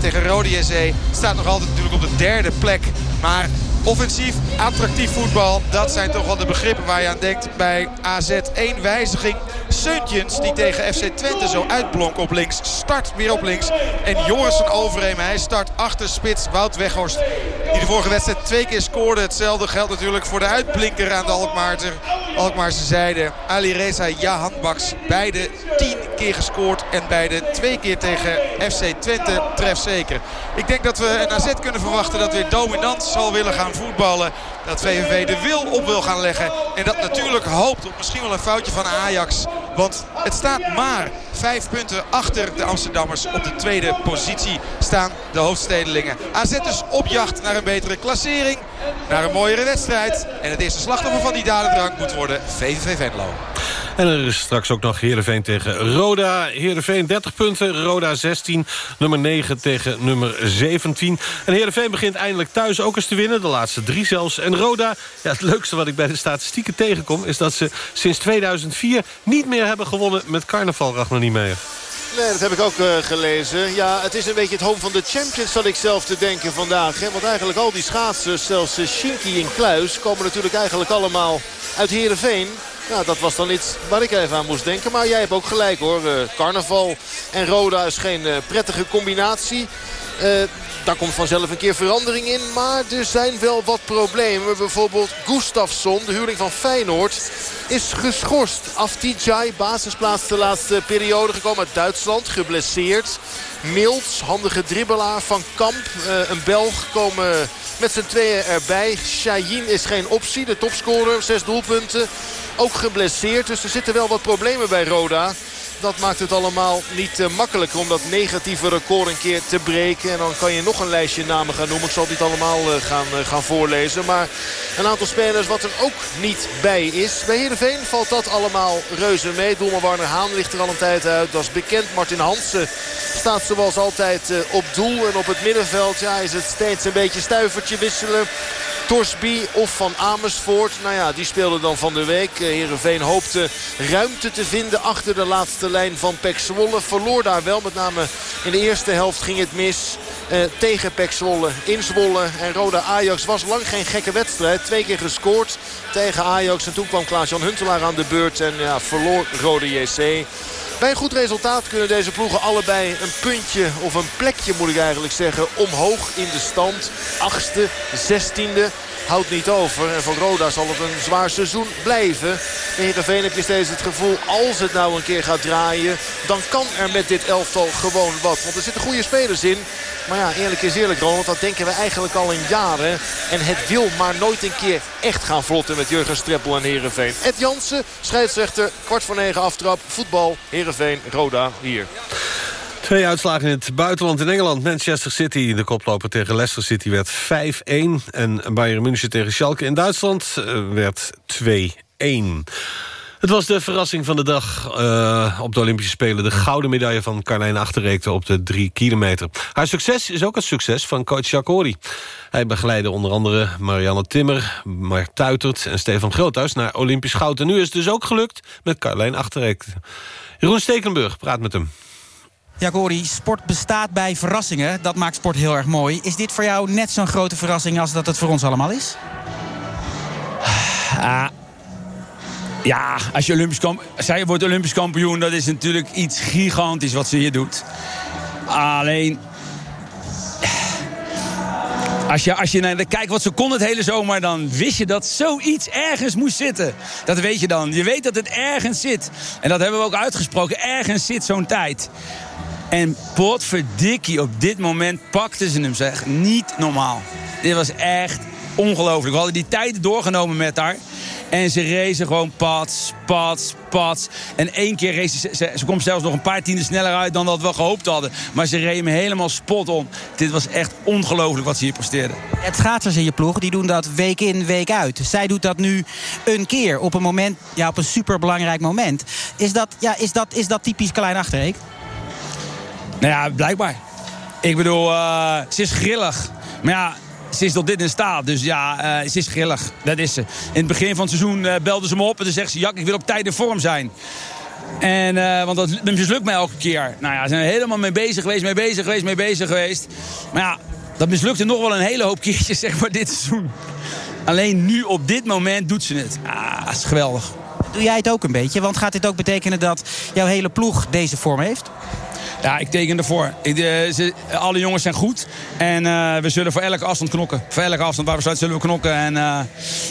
tegen Rode JC. Staat nog altijd natuurlijk op de derde plek. Maar offensief, attractief voetbal. Dat zijn toch wel de begrippen waar je aan denkt bij AZ. Eén wijziging. Seuntjens die tegen FC Twente zo uitblonk op links. Start weer op links. En Jorissen Overheem. Hij start achter spits Wout Weghorst. Die de vorige wedstrijd twee keer scoorde. Hetzelfde geldt natuurlijk voor de uitblinker aan de Alkmaarse, Alkmaarse zijde. Ali Reza Jahan Baks. Beide tien keer gescoord. En beide twee keer tegen FC Twente trefzeker. Ik denk dat we een AZ kunnen verwachten dat weer dominant zal willen gaan voetballen. Dat VVV de wil op wil gaan leggen. En dat natuurlijk hoopt op misschien wel een foutje van Ajax. Want het staat maar vijf punten achter de Amsterdammers. Op de tweede positie staan de hoofdstedelingen. AZ dus op jacht naar een betere klassering. Naar een mooiere wedstrijd. En het eerste slachtoffer van die dadendrang moet worden VVV Venlo. En er is straks ook nog Heerenveen tegen Roda. Heerenveen 30 punten, Roda 16. Nummer 9 tegen nummer 17. En Heerenveen begint eindelijk thuis ook eens te winnen. De laatste drie zelfs. En Roda, ja, het leukste wat ik bij de statistieken tegenkom... is dat ze sinds 2004 niet meer hebben gewonnen met carnaval, Ragnar Niemeyer. Nee, dat heb ik ook uh, gelezen. Ja, het is een beetje het home van de champions, zat ik zelf te denken vandaag. Hè? Want eigenlijk al die schaatsers, zelfs Shinky en Kluis... komen natuurlijk eigenlijk allemaal uit Heerenveen. Nou, dat was dan iets waar ik even aan moest denken. Maar jij hebt ook gelijk hoor. Uh, carnaval en Roda is geen uh, prettige combinatie. Uh, daar komt vanzelf een keer verandering in. Maar er zijn wel wat problemen. Bijvoorbeeld Gustafsson, de huurling van Feyenoord, is geschorst. Aftijai, basisplaats de laatste periode gekomen uit Duitsland, geblesseerd. Milts, handige dribbelaar van Kamp, een Belg, komen met z'n tweeën erbij. Shayin is geen optie, de topscorer, zes doelpunten. Ook geblesseerd, dus er zitten wel wat problemen bij Roda. Dat maakt het allemaal niet uh, makkelijker om dat negatieve record een keer te breken. En dan kan je nog een lijstje namen gaan noemen. Ik zal niet allemaal uh, gaan, uh, gaan voorlezen. Maar een aantal spelers wat er ook niet bij is. Bij Heerenveen valt dat allemaal reuze mee. Doelman Warner Haan ligt er al een tijd uit. Dat is bekend. Martin Hansen staat zoals altijd op doel. En op het middenveld ja, is het steeds een beetje stuivertje wisselen. Torsby of van Amersfoort. Nou ja, die speelde dan van de week. Heerenveen hoopte ruimte te vinden achter de laatste lijn van Pek Zwolle. Verloor daar wel, met name in de eerste helft ging het mis. Uh, tegen Pek Zwolle in Zwolle. En Roda Ajax was lang geen gekke wedstrijd. Twee keer gescoord tegen Ajax. En toen kwam Klaas-Jan Huntelaar aan de beurt. En ja, verloor Rode JC. Bij een goed resultaat kunnen deze ploegen allebei een puntje of een plekje moet ik eigenlijk zeggen omhoog in de stand. Achtste, zestiende. Houdt niet over. En van Roda zal het een zwaar seizoen blijven. In Heerenveen heb je steeds het gevoel, als het nou een keer gaat draaien... dan kan er met dit elftal gewoon wat. Want er zitten goede spelers in. Maar ja, eerlijk is eerlijk, Ronald. Dat denken we eigenlijk al in jaren. En het wil maar nooit een keer echt gaan vlotten met Jurgen Streppel en Heerenveen. Ed Jansen, scheidsrechter, kwart voor negen aftrap. Voetbal, Heerenveen, Roda, hier. Twee uitslagen in het buitenland. In Engeland, Manchester City, de koploper tegen Leicester City, werd 5-1. En Bayern München tegen Schalke in Duitsland uh, werd 2-1. Het was de verrassing van de dag uh, op de Olympische Spelen. De gouden medaille van Carlijn Achterreekte op de drie kilometer. Haar succes is ook het succes van coach Jacori. Hij begeleidde onder andere Marianne Timmer, Mark Tuitert en Stefan Groothuis... naar Olympisch goud. En nu is het dus ook gelukt met Carlijn Achterreekte. Jeroen Stekenburg praat met hem. Ja, Gori, sport bestaat bij verrassingen. Dat maakt sport heel erg mooi. Is dit voor jou net zo'n grote verrassing als dat het voor ons allemaal is? Ah, ja, als je Olympisch zij wordt Olympisch kampioen, dat is natuurlijk iets gigantisch wat ze hier doet. Alleen. Als je, als je naar de, kijkt wat ze kon het hele zomer, dan wist je dat zoiets ergens moest zitten. Dat weet je dan. Je weet dat het ergens zit. En dat hebben we ook uitgesproken. Ergens zit zo'n tijd. En potverdikkie, op dit moment pakten ze hem, zeg. Niet normaal. Dit was echt ongelooflijk. We hadden die tijd doorgenomen met haar. En ze racen gewoon pats, pats, pats. En één keer race ze, ze, komt zelfs nog een paar tienden sneller uit dan dat we gehoopt hadden. Maar ze reden helemaal spot on. Dit was echt ongelooflijk wat ze hier presteerden. Het schaatsers in je ploeg, die doen dat week in, week uit. Zij doet dat nu een keer op een moment, ja, op een superbelangrijk moment. Is dat, ja, is dat, is dat typisch Klein Achterreek? Nou ja, blijkbaar. Ik bedoel, uh, ze is grillig. Maar ja, ze is tot dit in staat. Dus ja, uh, ze is grillig. Dat is ze. In het begin van het seizoen uh, belde ze me op en toen zegt ze... Jak, ik wil op tijd in vorm zijn. En, uh, want dat, dat mislukt mij elke keer. Nou ja, ze zijn er helemaal mee bezig geweest, mee bezig geweest, mee bezig geweest. Maar ja, dat mislukte nog wel een hele hoop keertjes, zeg maar, dit seizoen. Alleen nu, op dit moment, doet ze het. Ah, dat is geweldig. Doe jij het ook een beetje? Want gaat dit ook betekenen dat jouw hele ploeg deze vorm heeft? Ja, ik teken ervoor. Ik, uh, ze, alle jongens zijn goed. En uh, we zullen voor elke afstand knokken. Voor elke afstand waar we staan zullen we knokken. En uh,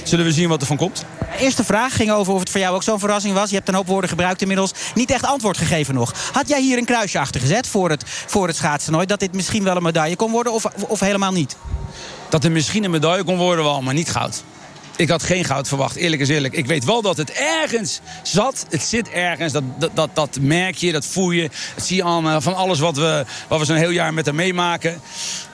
zullen we zien wat er van komt. Eerste vraag ging over of het voor jou ook zo'n verrassing was. Je hebt een hoop woorden gebruikt inmiddels. Niet echt antwoord gegeven nog. Had jij hier een kruisje achter gezet voor het, voor het schaatsen nooit? Dat dit misschien wel een medaille kon worden of, of helemaal niet? Dat er misschien een medaille kon worden wel, maar niet goud. Ik had geen goud verwacht, eerlijk is eerlijk. Ik weet wel dat het ergens zat. Het zit ergens. Dat, dat, dat, dat merk je, dat voel je. Dat zie je allemaal van alles wat we, wat we zo'n heel jaar met haar meemaken.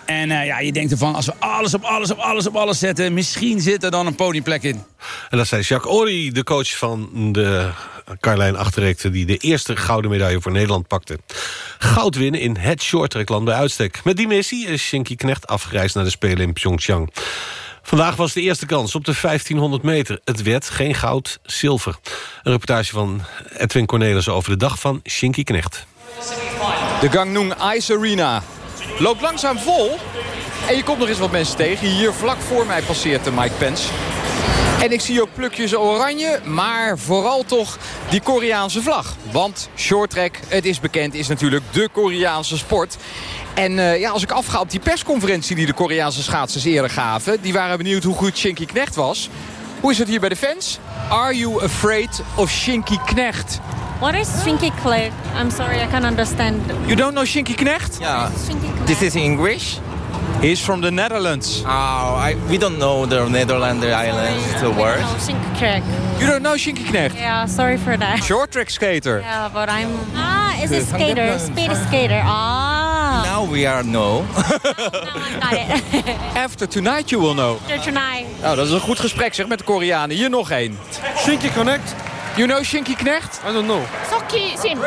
En uh, ja, je denkt ervan, als we alles op alles op alles op alles zetten... misschien zit er dan een podiumplek in. En dat zei Jacques Ory, de coach van de Carlijn Achterreekte... die de eerste gouden medaille voor Nederland pakte. Goud winnen in het shorttrackland bij uitstek. Met die missie is Shinky Knecht afgereisd naar de Spelen in Pyeongchang. Vandaag was de eerste kans op de 1500 meter. Het werd geen goud, zilver. Een reportage van Edwin Cornelis over de dag van Shinky Knecht. De Gangneung Ice Arena loopt langzaam vol. En je komt nog eens wat mensen tegen. Hier vlak voor mij passeert de Mike Pence. En ik zie ook plukjes oranje, maar vooral toch die Koreaanse vlag. Want shorttrack, het is bekend, is natuurlijk de Koreaanse sport. En uh, ja, als ik afga op die persconferentie die de Koreaanse schaatsers eerder gaven... die waren benieuwd hoe goed Shinky Knecht was. Hoe is het hier bij de fans? Are you afraid of Shinky Knecht? What is Shinky Knecht? I'm sorry, I can't understand. You don't know Shinky Knecht? Yeah. This is English? He's from the Netherlands. Oh, I, we don't know the Netherlands islands, the word. No, Shinky Knecht. You don't know Shinky Knecht? Yeah, sorry for that. Short track skater. Yeah, but I'm... Ah, is a skater, speed skater. Ah. Now we are no. Got it. After tonight you will know. After tonight. Nou, dat is een goed gesprek zeg met de Koreanen. Hier nog één. Shinky Connect. You know Shinky Knecht? I don't know. Sokki Shin.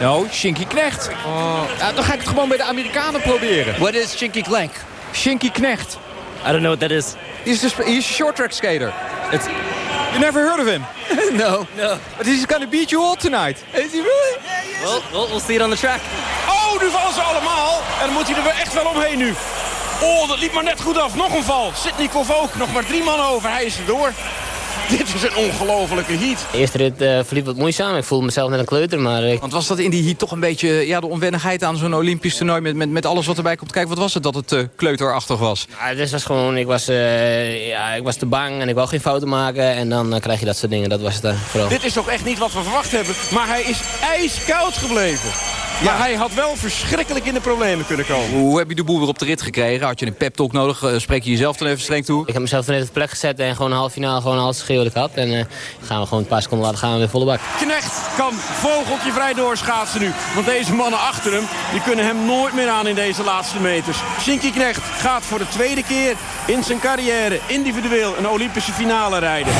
No, Shinky Knecht. Oh. Ja, dan ga ik het gewoon bij de Amerikanen proberen. What is Shinky Knecht? Shinky Knecht. I don't know what that is. He's, just, he's a short track skater. It's, you never heard of him? no, no. But he's gonna beat you all tonight. Is he really? Well, well, we'll see it on the track. Oh, nu vallen ze allemaal. En dan moet hij er echt wel omheen nu. Oh, dat liep maar net goed af. Nog een val. Sidney ook. Nog maar drie man over. Hij is er door. Dit is een ongelofelijke heat. De eerste rit uh, verliep wat moeizaam. Ik voelde mezelf net een kleuter. Maar, uh... Want was dat in die heat toch een beetje ja, de onwennigheid aan zo'n Olympisch toernooi... Met, met, met alles wat erbij komt? Kijk, wat was het dat het uh, kleuterachtig was? Ja, dit was gewoon... Ik was, ja, ik was te bang en ik wou geen fouten maken. En dan krijg je dat soort dingen. Dat was het vooral. Dit is toch echt niet wat we verwacht hebben. Maar hij is ijskoud gebleven. Maar hij had wel verschrikkelijk in de problemen kunnen komen. Hoe heb je de boel weer op de rit gekregen? Had je een pep talk nodig? spreek je jezelf dan even streng toe? Ik heb mezelf even op de plek gezet en gewoon een half finale gewoon alles schreeuwen ik had. En uh, gaan we gewoon een paar seconden laten gaan we weer volle bak. Knecht kan vogeltje vrij doorschaatsen nu. Want deze mannen achter hem, die kunnen hem nooit meer aan in deze laatste meters. Shinky Knecht gaat voor de tweede keer in zijn carrière individueel een Olympische finale rijden.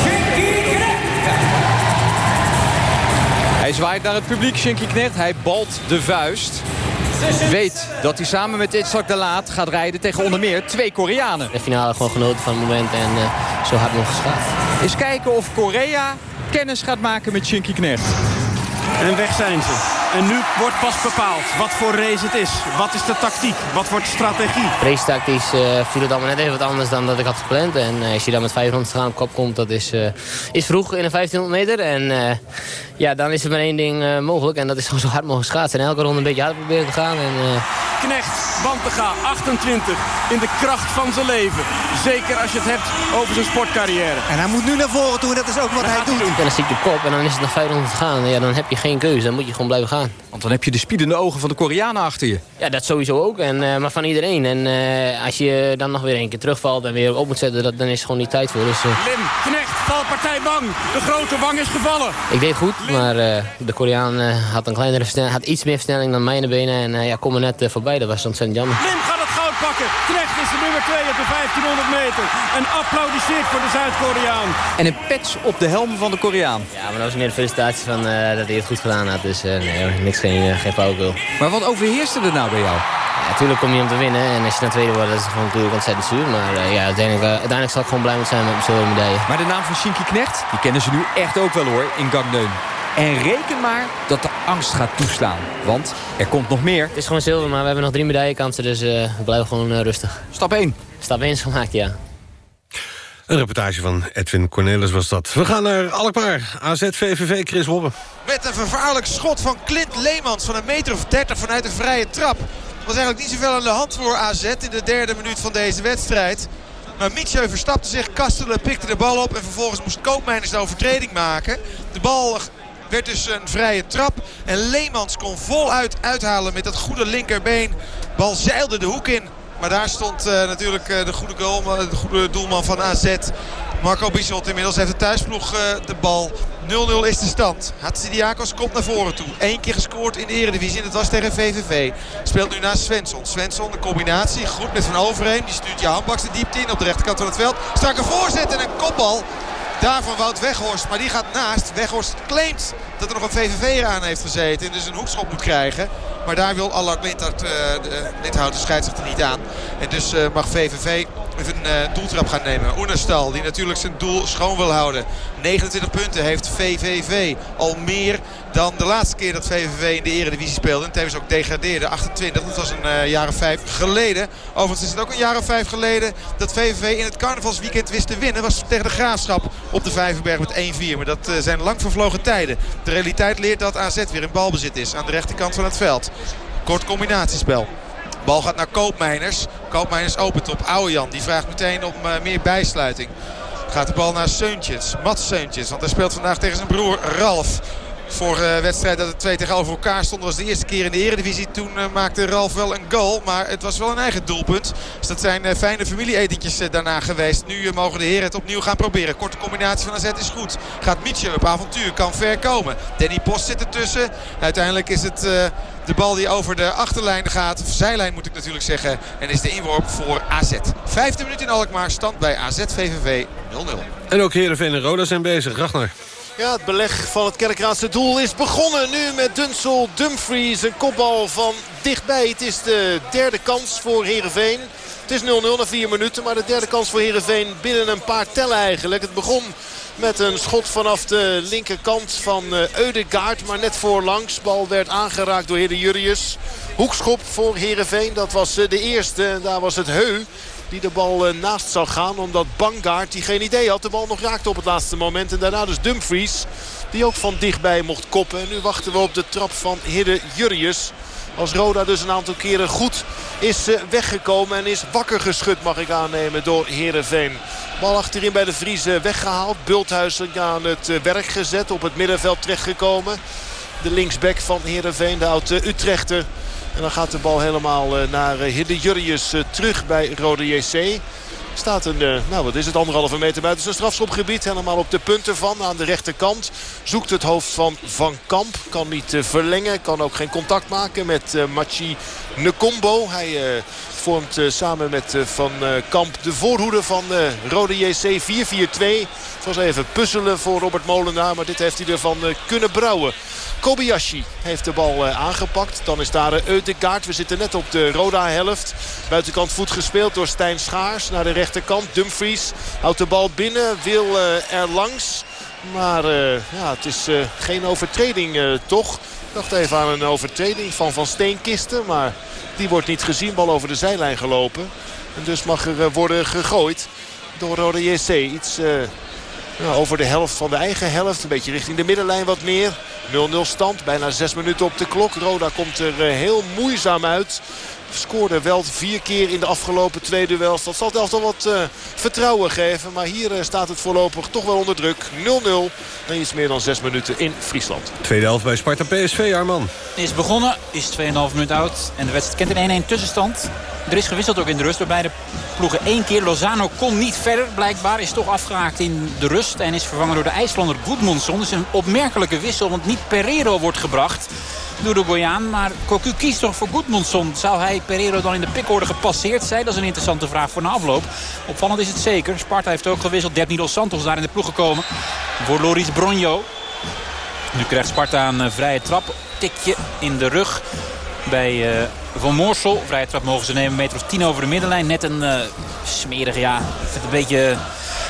Hij zwaait naar het publiek, Shinky Knecht. Hij balt de vuist. Weet dat hij samen met Itzhak de Laat gaat rijden tegen onder meer twee Koreanen. De finale gewoon genoten van het moment en uh, zo hard nog geschaafd. Eens kijken of Korea kennis gaat maken met Shinky Knecht. En weg zijn ze. En nu wordt pas bepaald wat voor race het is. Wat is de tactiek? Wat wordt de strategie? Race-tactisch uh, viel het allemaal net even wat anders dan dat ik had gepland. En uh, als je dan met 500 gaan op kop komt, dat is, uh, is vroeg in een 1500 meter. En ja, dan is er maar één ding mogelijk. En dat is gewoon zo hard mogelijk schaatsen. En elke ronde een beetje hard proberen te gaan. En, Knecht, Bantega, 28. In de kracht van zijn leven. Zeker als je het hebt over zijn sportcarrière. En hij moet nu naar voren toe. Dat is ook wat hij doet. En dan zie ik de kop. En dan is het nog 500 te gaan. Ja, dan heb je geen keuze. Dan moet je gewoon blijven gaan. Want dan heb je de spiedende ogen van de Koreanen achter je. Ja, dat sowieso ook. En, uh, maar van iedereen. En uh, als je dan nog weer een keer terugvalt en weer op moet zetten, dat, dan is er gewoon niet tijd voor. Dus, uh... Lim, Knecht, valpartij bang. De grote bang is gevallen. Ik deed goed, maar de Koreaan had, een kleinere versnelling, had iets meer versnelling dan mijn benen. En ja, kom er net voorbij. Dat was ontzettend jammer. Lim gaat het goud pakken. Knecht is de nummer 2 op de 1500 meter. En applaudisseert voor de Zuid-Koreaan. En een pets op de helm van de Koreaan. Ja, maar dat was meer een felicitatie van dat hij het goed gedaan had. Dus nee, niks geen, geen flauwekul. Maar wat overheerste er nou bij jou? Natuurlijk kom je om te winnen. En als je dan tweede wordt, dat is gewoon natuurlijk ontzettend zuur. Maar eh, ja, uiteindelijk, uh, uiteindelijk zal ik gewoon blij met zijn met mijn zilveren medaille. Maar de naam van Shinky Knecht, die kennen ze nu echt ook wel hoor, in Gangneun. En reken maar dat de angst gaat toeslaan. Want er komt nog meer. Het is gewoon zilver, maar we hebben nog drie medaillekansen. Dus uh, we blijven gewoon rustig. Stap 1. Stap 1 is gemaakt, ja. Een reportage van Edwin Cornelis was dat. We gaan naar Alkmaar. AZ VVV Chris Wobbe. Met een vervaarlijk schot van Clint Leemans van een meter of 30 vanuit een vrije trap. Er was eigenlijk niet zoveel aan de hand voor AZ in de derde minuut van deze wedstrijd. Maar Mietje verstapte zich, Kastelen pikte de bal op en vervolgens moest Koopmeiners de overtreding maken. De bal werd dus een vrije trap. En Leemans kon voluit uithalen met dat goede linkerbeen. Bal zeilde de hoek in. Maar daar stond uh, natuurlijk uh, de, goede goal, de goede doelman van AZ. Marco Bissot inmiddels heeft de thuisploeg de bal. 0-0 is de stand. Hatsidiakos komt naar voren toe. Eén keer gescoord in de eredivisie en dat was tegen VVV. Speelt nu naast Svensson. Svensson, de combinatie. Goed met Van Overheem. Die stuurt Jan Baks de diepte in op de rechterkant van het veld. Strakke voorzet en een kopbal. Daar van Wout Weghorst. Maar die gaat naast. Weghorst claimt dat er nog een VVV aan heeft gezeten. En dus een hoekschop moet krijgen. Maar daar wil Allard Lindhout, uh, Lindhout de scheidsrechter niet aan. En dus uh, mag VVV een uh, doeltrap gaan nemen. Oenerstal die natuurlijk zijn doel schoon wil houden. 29 punten heeft VVV. Al meer dan de laatste keer dat VVV in de eredivisie speelde. En tevens ook degradeerde. 28, dat was een uh, jaar of vijf geleden. Overigens is het ook een jaar of vijf geleden dat VVV in het carnavalsweekend wist te winnen. Was tegen de Graafschap op de Vijverberg met 1-4. Maar dat uh, zijn lang vervlogen tijden. De realiteit leert dat AZ weer in balbezit is aan de rechterkant van het veld. Kort combinatiespel. Bal gaat naar Koopmeiners. Koopmeiners opent op Ouwejan. Die vraagt meteen om uh, meer bijsluiting. Gaat de bal naar Seuntjes. Mats Seuntjes. Want hij speelt vandaag tegen zijn broer Ralf. Vorige wedstrijd dat het twee tegenover elkaar stonden was de eerste keer in de eredivisie. Toen uh, maakte Ralf wel een goal. Maar het was wel een eigen doelpunt. Dus dat zijn uh, fijne familieetentjes daarna geweest. Nu mogen de heren het opnieuw gaan proberen. Korte combinatie van AZ is goed. Gaat Mietje op avontuur. Kan ver komen. Danny Post zit ertussen. Uiteindelijk is het de bal die over de achterlijn gaat. Of zijlijn moet ik natuurlijk zeggen. En is de inworp voor AZ. Vijfde minuut in Alkmaar. Stand bij AZ VVV 0-0. En ook Heerenveen en Roda zijn bezig. Ragnar. Ja, het beleg van het Kerkraadse doel is begonnen. Nu met Dunsel Dumfries. Een kopbal van dichtbij. Het is de derde kans voor Heerenveen. Het is 0-0 na vier minuten. Maar de derde kans voor Heerenveen binnen een paar tellen eigenlijk. Het begon met een schot vanaf de linkerkant van Eudegaard. Maar net voorlangs. Bal werd aangeraakt door Hede Jurrius. Hoekschop voor Heerenveen. Dat was de eerste. Daar was het Heu die de bal naast zou gaan. Omdat Bangaard, die geen idee had, de bal nog raakte op het laatste moment. En daarna dus Dumfries, die ook van dichtbij mocht koppen. En nu wachten we op de trap van Hidde Jurrius. Als Roda dus een aantal keren goed is weggekomen en is wakker geschud mag ik aannemen door Heerenveen. Bal achterin bij de Vriezen weggehaald. Bulthuis aan het werk gezet. Op het middenveld terechtgekomen. De linksback van Heerenveen, de oude Utrechter. En dan gaat de bal helemaal naar Hidde Jurrius terug bij Rode JC. Staat een, nou wat is het, anderhalve meter buiten zijn strafschopgebied. Helemaal op de punt ervan aan de rechterkant. Zoekt het hoofd van Van Kamp. Kan niet verlengen, kan ook geen contact maken met Machi Nkombo. Hij vormt samen met Van Kamp de voorhoede van Rode JC 4-4-2. Het was even puzzelen voor Robert Molenaar, maar dit heeft hij ervan kunnen brouwen. Kobayashi heeft de bal aangepakt. Dan is daar Eudegaard. We zitten net op de Roda-helft. Buitenkant voet gespeeld door Stijn Schaars. Naar de rechterkant. Dumfries houdt de bal binnen. Wil er langs. Maar ja, het is geen overtreding toch. Dacht even aan een overtreding van Van Steenkisten. Maar die wordt niet gezien. Bal over de zijlijn gelopen. En dus mag er worden gegooid door Roda JC. Iets... Nou, over de helft van de eigen helft. Een beetje richting de middenlijn wat meer. 0-0 stand. Bijna 6 minuten op de klok. Roda komt er heel moeizaam uit. Scoorde wel vier keer in de afgelopen twee duels. Dat zal het elftal wat uh, vertrouwen geven. Maar hier uh, staat het voorlopig toch wel onder druk. 0-0 na iets meer dan zes minuten in Friesland. Tweede helft bij Sparta PSV, Arman. Is begonnen, is 2,5 minuut oud. En de wedstrijd kent een 1-1 tussenstand. Er is gewisseld ook in de rust door beide ploegen één keer. Lozano kon niet verder, blijkbaar. Is toch afgehaakt in de rust. En is vervangen door de IJslander Goedmondson. Dat is een opmerkelijke wissel, want niet Pereiro wordt gebracht door de Goyaan. Maar Cocu kiest toch voor Goedmondson. Zou hij Pereiro dan in de pikorde gepasseerd zijn? Dat is een interessante vraag voor na afloop. Opvallend is het zeker. Sparta heeft ook gewisseld. Dert Dos Santos daar in de ploeg gekomen. Voor Loris Bronjo. Nu krijgt Sparta een vrije trap. Tikje in de rug. bij eh, Van Moorsel. Vrije trap mogen ze nemen, meter of 10 over de middenlijn. Net een uh, ja, ik vind het een beetje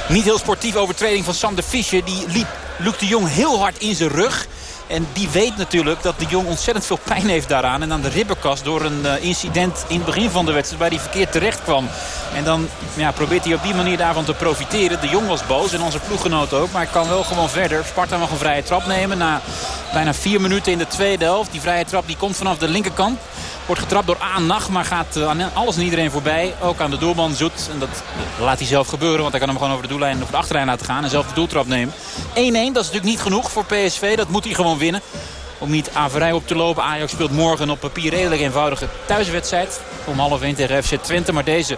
niet heel sportief overtreding van Sam de Fischer. Die liep Luc de Jong heel hard in zijn rug. En die weet natuurlijk dat de Jong ontzettend veel pijn heeft daaraan. En aan de ribbenkast door een uh, incident in het begin van de wedstrijd... waar hij verkeerd terecht kwam. En dan ja, probeert hij op die manier daarvan te profiteren. De Jong was boos en onze ploeggenoot ook. Maar hij kan wel gewoon verder. Sparta mag een vrije trap nemen na bijna vier minuten in de tweede helft. Die vrije trap die komt vanaf de linkerkant. Wordt getrapt door Aanach, maar gaat uh, aan alles en iedereen voorbij. Ook aan de doelman Zoet. En dat laat hij zelf gebeuren, want hij kan hem gewoon over de doellijn of de achterlijn laten gaan. En zelf de doeltrap nemen. 1-1, dat is natuurlijk niet genoeg voor PSV. Dat moet hij gewoon winnen om niet averij op te lopen. Ajax speelt morgen op papier redelijk eenvoudige thuiswedstrijd. Om half 1 tegen FC Twente. Maar deze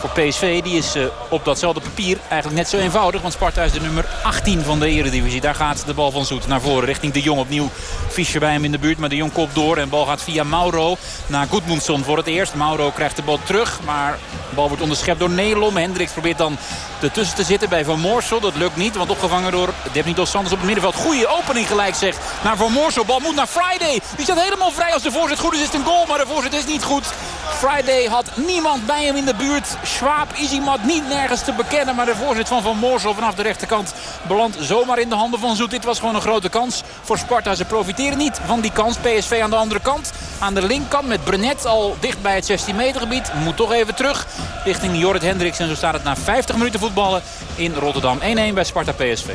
voor PSV die is uh, op datzelfde papier eigenlijk net zo eenvoudig. Want Sparta is de nummer 18 van de eredivisie. Daar gaat de bal van Zoet naar voren richting de Jong. Opnieuw Fischer bij hem in de buurt. Maar de Jong kopt door. En de bal gaat via Mauro naar Goedmundsson voor het eerst. Mauro krijgt de bal terug. Maar de bal wordt onderschept door Nelom. Hendricks probeert dan ertussen te zitten bij Van Moorsel. Dat lukt niet. Want opgevangen door Defni Dos Santos op het middenveld. Goede opening gelijk zegt naar Van Moorsel. Bal moet naar Friday. Die staat helemaal vrij als de voorzet goed is. Is het een goal. Maar de voorzet is niet goed. Friday had niemand bij hem in de buurt. Schwab, Izimat niet nergens te bekennen. Maar de voorzet van Van Moorsel vanaf de rechterkant belandt zomaar in de handen van Zoet. Dit was gewoon een grote kans voor Sparta. Ze profiteren niet van die kans. PSV aan de andere kant. Aan de linkerkant met Brenet al dicht bij het 16 meter gebied. Moet toch even terug richting Jorrit Hendricks. En zo staat het na 50 minuten voetballen in Rotterdam. 1-1 bij Sparta PSV.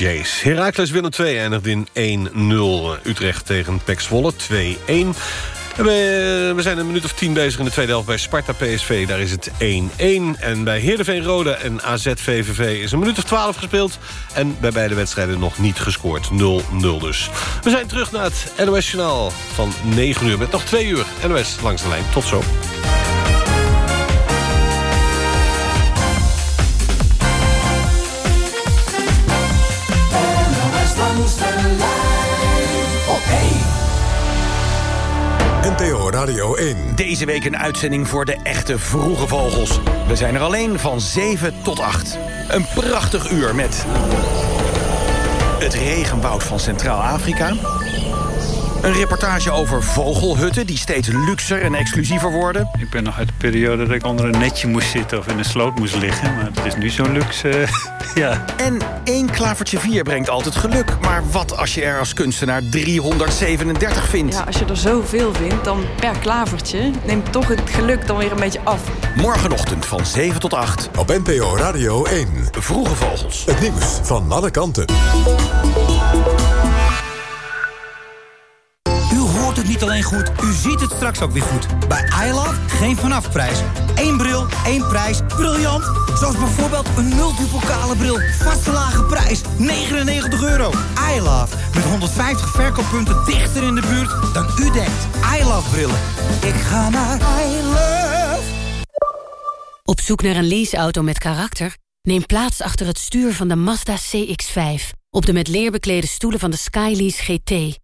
OJ's. Heracles Willem 2 eindigt in 1-0. Utrecht tegen Pek Zwolle 2-1. We, zijn een minuut of tien bezig in de tweede helft bij Sparta PSV. Daar is het 1-1. En bij Heerenveen Rode en AZ VVV is een minuut of 12 gespeeld. En bij beide wedstrijden nog niet gescoord. 0-0 dus. We zijn terug naar het NOS Journaal van 9 uur. Met nog 2 uur NOS langs de lijn. Tot zo. Radio 1. Deze week een uitzending voor de echte vroege vogels. We zijn er alleen van 7 tot 8. Een prachtig uur met... het regenwoud van Centraal-Afrika... Een reportage over vogelhutten die steeds luxer en exclusiever worden. Ik ben nog uit de periode dat ik onder een netje moest zitten of in een sloot moest liggen. Maar het is nu zo luxe, ja. En één klavertje 4 brengt altijd geluk. Maar wat als je er als kunstenaar 337 vindt? Ja, als je er zoveel vindt, dan per klavertje neemt toch het geluk dan weer een beetje af. Morgenochtend van 7 tot 8. Op NPO Radio 1. Vroege vogels. Het nieuws van alle kanten. Niet alleen goed, u ziet het straks ook weer goed. Bij iLove geen vanafprijs. Eén bril, één prijs. Briljant! Zoals bijvoorbeeld een multipokale bril. Vaste lage prijs. 99 euro. iLove. Met 150 verkooppunten dichter in de buurt dan u denkt. iLove brillen. Ik ga naar iLove. Op zoek naar een leaseauto met karakter? Neem plaats achter het stuur van de Mazda CX-5. Op de met leer beklede stoelen van de Skylease GT.